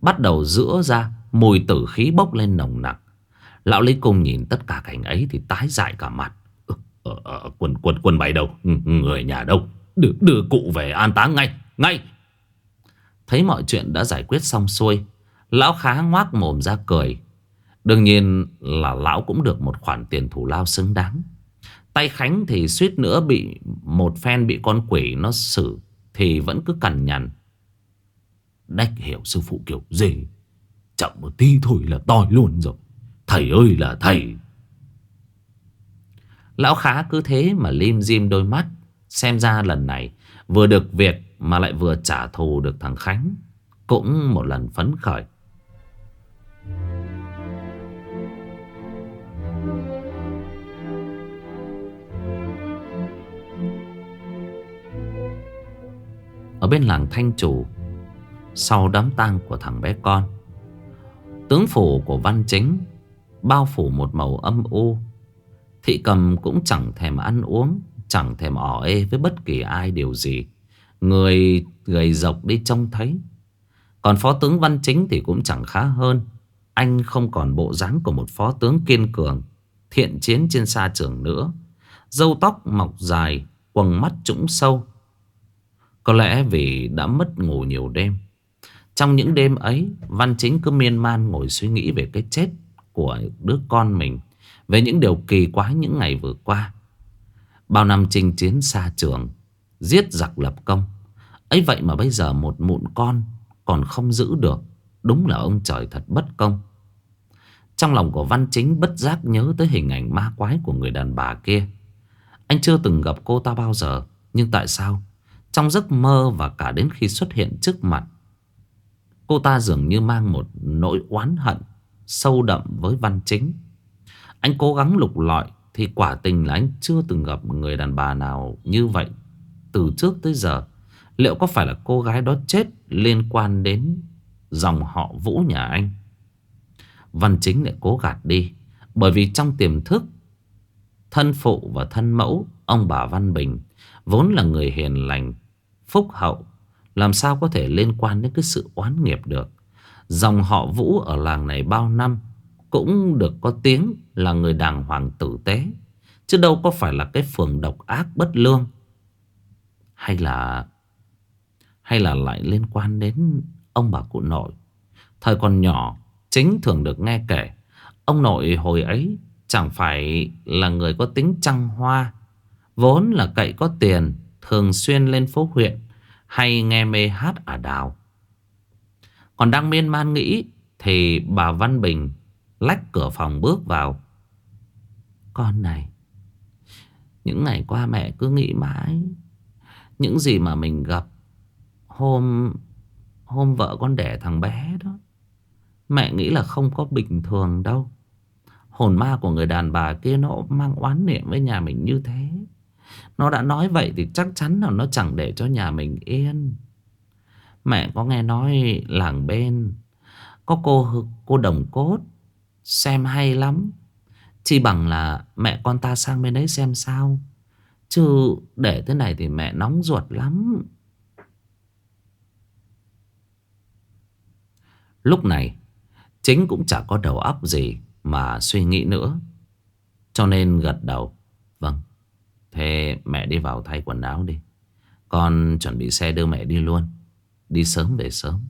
Bắt đầu giữa ra, Mùi tử khí bốc lên nồng nặc. Lão Lý Cung nhìn tất cả cảnh ấy Thì tái dại cả mặt ở, ở quần quần quần bảy đâu ừ, Người nhà đâu đưa, đưa cụ về an táng ngay Ngay Thấy mọi chuyện đã giải quyết xong xuôi Lão khá ngoác mồm ra cười Đương nhiên là lão cũng được một khoản tiền thù lao xứng đáng Tay Khánh thì suýt nữa bị một phen bị con quỷ nó xử thì vẫn cứ cằn nhằn. Đách hiểu sư phụ kiểu gì. Chậm một tí thôi là toi luôn rồi. Thầy ơi là thầy. Lão khá cứ thế mà lim dim đôi mắt. Xem ra lần này vừa được việc mà lại vừa trả thù được thằng Khánh. Cũng một lần phấn khởi. Ở bên làng Thanh Chủ, Sau đám tang của thằng bé con, Tướng phủ của Văn Chính Bao phủ một màu âm u Thị cầm cũng chẳng thèm ăn uống, Chẳng thèm ỏ ê với bất kỳ ai điều gì. Người gầy rộc đi trông thấy. Còn phó tướng Văn Chính thì cũng chẳng khá hơn. Anh không còn bộ dáng của một phó tướng kiên cường, Thiện chiến trên xa trường nữa. Dâu tóc mọc dài, Quầng mắt trũng sâu. Có lẽ vì đã mất ngủ nhiều đêm. Trong những đêm ấy, Văn Chính cứ miên man ngồi suy nghĩ về cái chết Của đứa con mình. Về những điều kỳ quái những ngày vừa qua. Bao năm chinh chiến xa trường, Giết giặc lập công. Ấy vậy mà bây giờ một mụn con Còn không giữ được, Đúng là ông trời thật bất công. Trong lòng của Văn Chính bất giác nhớ tới hình ảnh ma quái của người đàn bà kia. Anh chưa từng gặp cô ta bao giờ, Nhưng tại sao? Trong giấc mơ và cả đến khi xuất hiện trước mặt, Cô ta dường như mang một nỗi oán hận Sâu đậm với văn chính. Anh cố gắng lục lọi, Thì quả tình là anh chưa từng gặp người đàn bà nào như vậy. Từ trước tới giờ, Liệu có phải là cô gái đó chết liên quan đến dòng họ Vũ nhà anh? Văn chính lại cố gạt đi, Bởi vì trong tiềm thức, Thân phụ và thân mẫu, Ông bà Văn Bình Vốn là người hiền lành, Phúc hậu, Làm sao có thể liên quan đến cái sự oán nghiệp được. Dòng họ Vũ ở làng này bao năm cũng được có tiếng là người đàng hoàng tử tế, Chứ đâu có phải là cái phường độc ác bất lương. Hay là Hay là lại liên quan đến ông bà cụ nội? Thời còn nhỏ, Chính thường được nghe kể, Ông nội hồi ấy Chẳng phải là người có tính trăng hoa, Vốn là cậy có tiền, Thường xuyên lên phố huyện Hay nghe mê hát ả đào. Còn đang miên man nghĩ Thì bà Văn Bình Lách cửa phòng bước vào. Con này, Những ngày qua mẹ cứ nghĩ mãi, Những gì mà mình gặp, Hôm Hôm vợ con đẻ thằng bé đó, Mẹ nghĩ là không có bình thường đâu. Hồn ma của người đàn bà kia nó mang oán niệm với nhà mình như thế. Nó đã nói vậy thì chắc chắn là nó chẳng để cho nhà mình yên. Mẹ có nghe nói làng bên Có cô cô đồng cốt Xem hay lắm. Chỉ bằng là mẹ con ta sang bên đấy xem sao. Chứ để thế này thì mẹ nóng ruột lắm. Lúc này, Chính cũng chả có đầu óc gì Mà suy nghĩ nữa. Cho nên gật đầu. Vâng Thế mẹ đi vào thay quần áo đi. Con chuẩn bị xe đưa mẹ đi luôn. Đi sớm về sớm.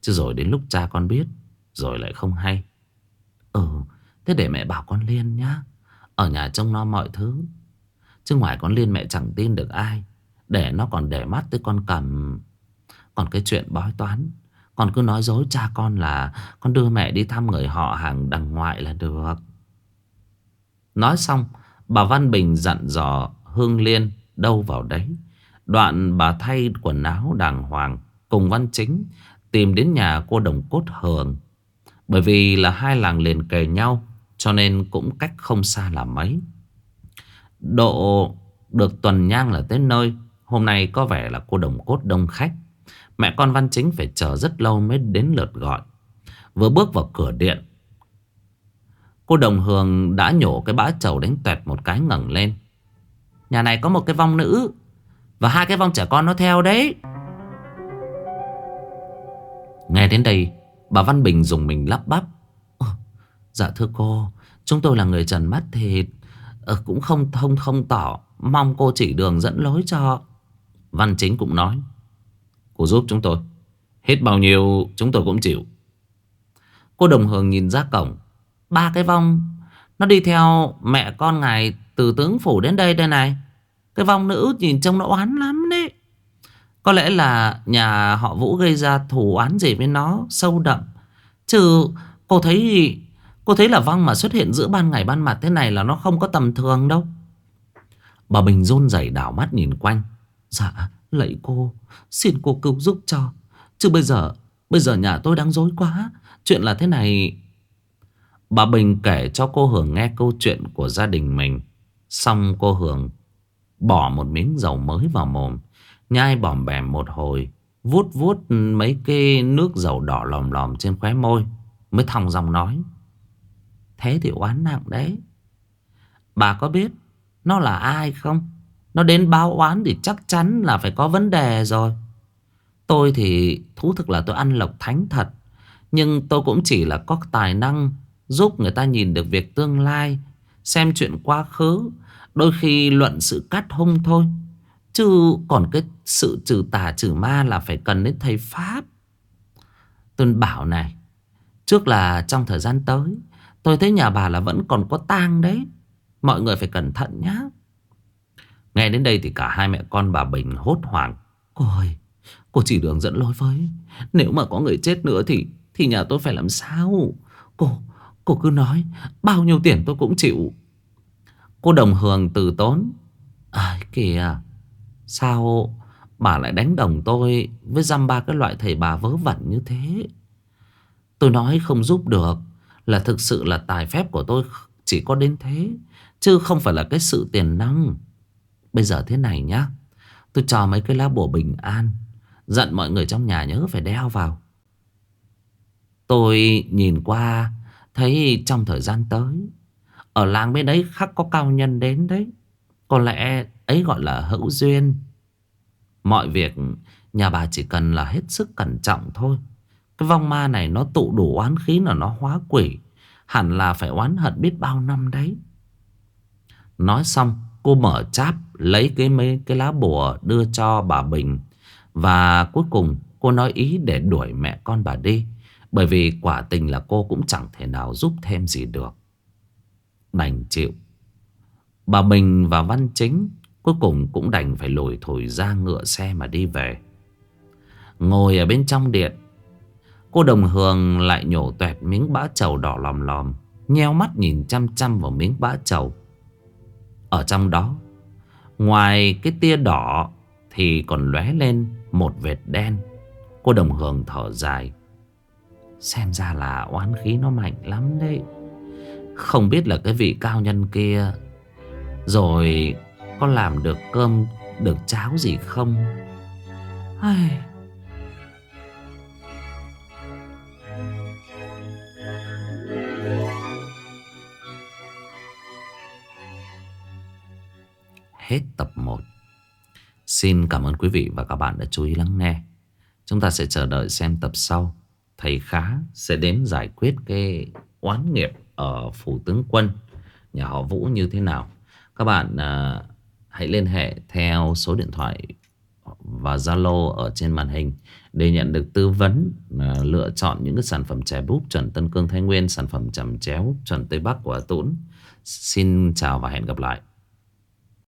Chứ rồi đến lúc cha con biết, Rồi lại không hay. Ừ Thế để mẹ bảo con Liên nhá. Ở nhà trông nó mọi thứ. Chứ ngoài con Liên mẹ chẳng tin được ai. Để nó còn để mắt tới con cầm. Còn cái chuyện bói toán. Còn cứ nói dối cha con là Con đưa mẹ đi thăm người họ hàng đằng ngoại là được. Nói xong, Bà Văn Bình dặn dò Hương Liên đâu vào đấy. Đoạn bà thay quần áo đàng hoàng Cùng Văn Chính Tìm đến nhà cô đồng cốt Hường. Bởi vì là hai làng liền kề nhau, Cho nên cũng cách không xa là mấy. Độ được tuần nhang là tới nơi. Hôm nay có vẻ là cô đồng cốt đông khách. Mẹ con Văn Chính phải chờ rất lâu mới đến lượt gọi. Vừa bước vào cửa điện, Cô đồng hường đã nhổ cái bã trầu đánh tuẹt một cái ngẩng lên. Nhà này có một cái vong nữ, Và hai cái vong trẻ con nó theo đấy. Nghe đến đây Bà Văn Bình dùng mình lắp bắp. Dạ thưa cô Chúng tôi là người trần mắt thịt, ờ, Cũng không thông không tỏ. Mong cô chỉ đường dẫn lối cho. Văn Chính cũng nói Cô giúp chúng tôi. Hết bao nhiêu chúng tôi cũng chịu. Cô Đồng Hường nhìn ra cổng. Ba cái vong Nó đi theo mẹ con ngài Từ tướng phủ đến đây đây này. Cái vong nữ nhìn trông nó oán lắm đấy. Có lẽ là nhà họ Vũ gây ra thủ án gì với nó, Sâu đậm. Chứ cô thấy Cô thấy là vong mà xuất hiện giữa ban ngày ban mặt thế này Là nó không có tầm thường đâu. Bà Bình rôn rẩy đảo mắt nhìn quanh. Dạ lạy cô, Xin cô cứu giúp cho. Chứ bây giờ Bây giờ nhà tôi đang dối quá, Chuyện là thế này. Bà Bình kể cho cô Hường nghe câu chuyện của gia đình mình. Xong cô Hường Bỏ một miếng dầu mới vào mồm. Nhai bỏm bèm một hồi, vuốt vuốt mấy cái nước dầu đỏ lòm lòm trên khóe môi, Mới thong dòng nói. Thế thì oán nặng đấy. Bà có biết Nó là ai không? Nó đến báo oán thì chắc chắn là phải có vấn đề rồi. Tôi thì thú thực là tôi ăn lộc thánh thật, Nhưng tôi cũng chỉ là có tài năng Giúp người ta nhìn được việc tương lai, Xem chuyện quá khứ, Đôi khi luận sự cắt hung thôi. Chứ còn cái sự trừ tà, trừ ma là phải cần đến thầy Pháp. Tôi bảo này, Trước là trong thời gian tới, Tôi thấy nhà bà là vẫn còn có tang đấy. Mọi người phải cẩn thận nhá. Nghe đến đây thì cả hai mẹ con bà Bình hốt hoảng. Cô ơi, Cô chỉ đường dẫn lối với. Nếu mà có người chết nữa thì Thì nhà tôi phải làm sao? Cô Cô cứ nói, Bao nhiêu tiền tôi cũng chịu. Cô đồng hường từ tốn. À kìa. Sao bà lại đánh đồng tôi Với dăm ba cái loại thầy bà vớ vẩn như thế? Tôi nói không giúp được Là thực sự là tài phép của tôi Chỉ có đến thế, Chứ không phải là cái sự tiền năng Bây giờ thế này nhá, Tôi cho mấy cái lá bùa bình an Dặn mọi người trong nhà nhớ phải đeo vào. Tôi nhìn qua, Thấy trong thời gian tới, Ở làng bên đấy khắc có cao nhân đến đấy. Có lẽ ấy gọi là hữu duyên. Mọi việc nhà bà chỉ cần là hết sức cẩn trọng thôi. Cái vong ma này nó tụ đủ oán khí là nó hóa quỷ, Hẳn là phải oán hận biết bao năm đấy. Nói xong, cô mở cháp, Lấy cái mấy cái lá bùa đưa cho bà Bình. Và cuối cùng, cô nói ý để đuổi mẹ con bà đi, Bởi vì quả tình là cô cũng chẳng thể nào giúp thêm gì được. Đành chịu. Bà Bình và Văn Chính Cuối cùng cũng đành phải lùi thổi ra ngựa xe mà đi về. Ngồi ở bên trong điện, Cô đồng hường lại nhổ tuẹt miếng bã trầu đỏ lòm lòm, Nheo mắt nhìn chăm chăm vào miếng bã trầu. Ở trong đó, Ngoài cái tia đỏ Thì còn lóe lên một vệt đen. Cô đồng hường thở dài. Xem ra là oán khí nó mạnh lắm đấy. Không biết là cái vị cao nhân kia, Rồi có làm được cơm Được cháo gì không? Ai... Hết tập 1 Xin cảm ơn quý vị và các bạn đã chú ý lắng nghe. Chúng ta sẽ chờ đợi xem tập sau. Thầy Khá sẽ đến giải quyết cái oán nghiệp ở Phủ Tướng Quân. Nhà họ Vũ như thế nào? Các bạn uh, hãy liên hệ theo số điện thoại và Zalo ở trên màn hình để nhận được tư vấn uh, lựa chọn những cái sản phẩm chè búp chuẩn Tân Cương Thái Nguyên, sản phẩm chầm chéo chuẩn Tây Bắc của Tũng. Xin chào và hẹn gặp lại.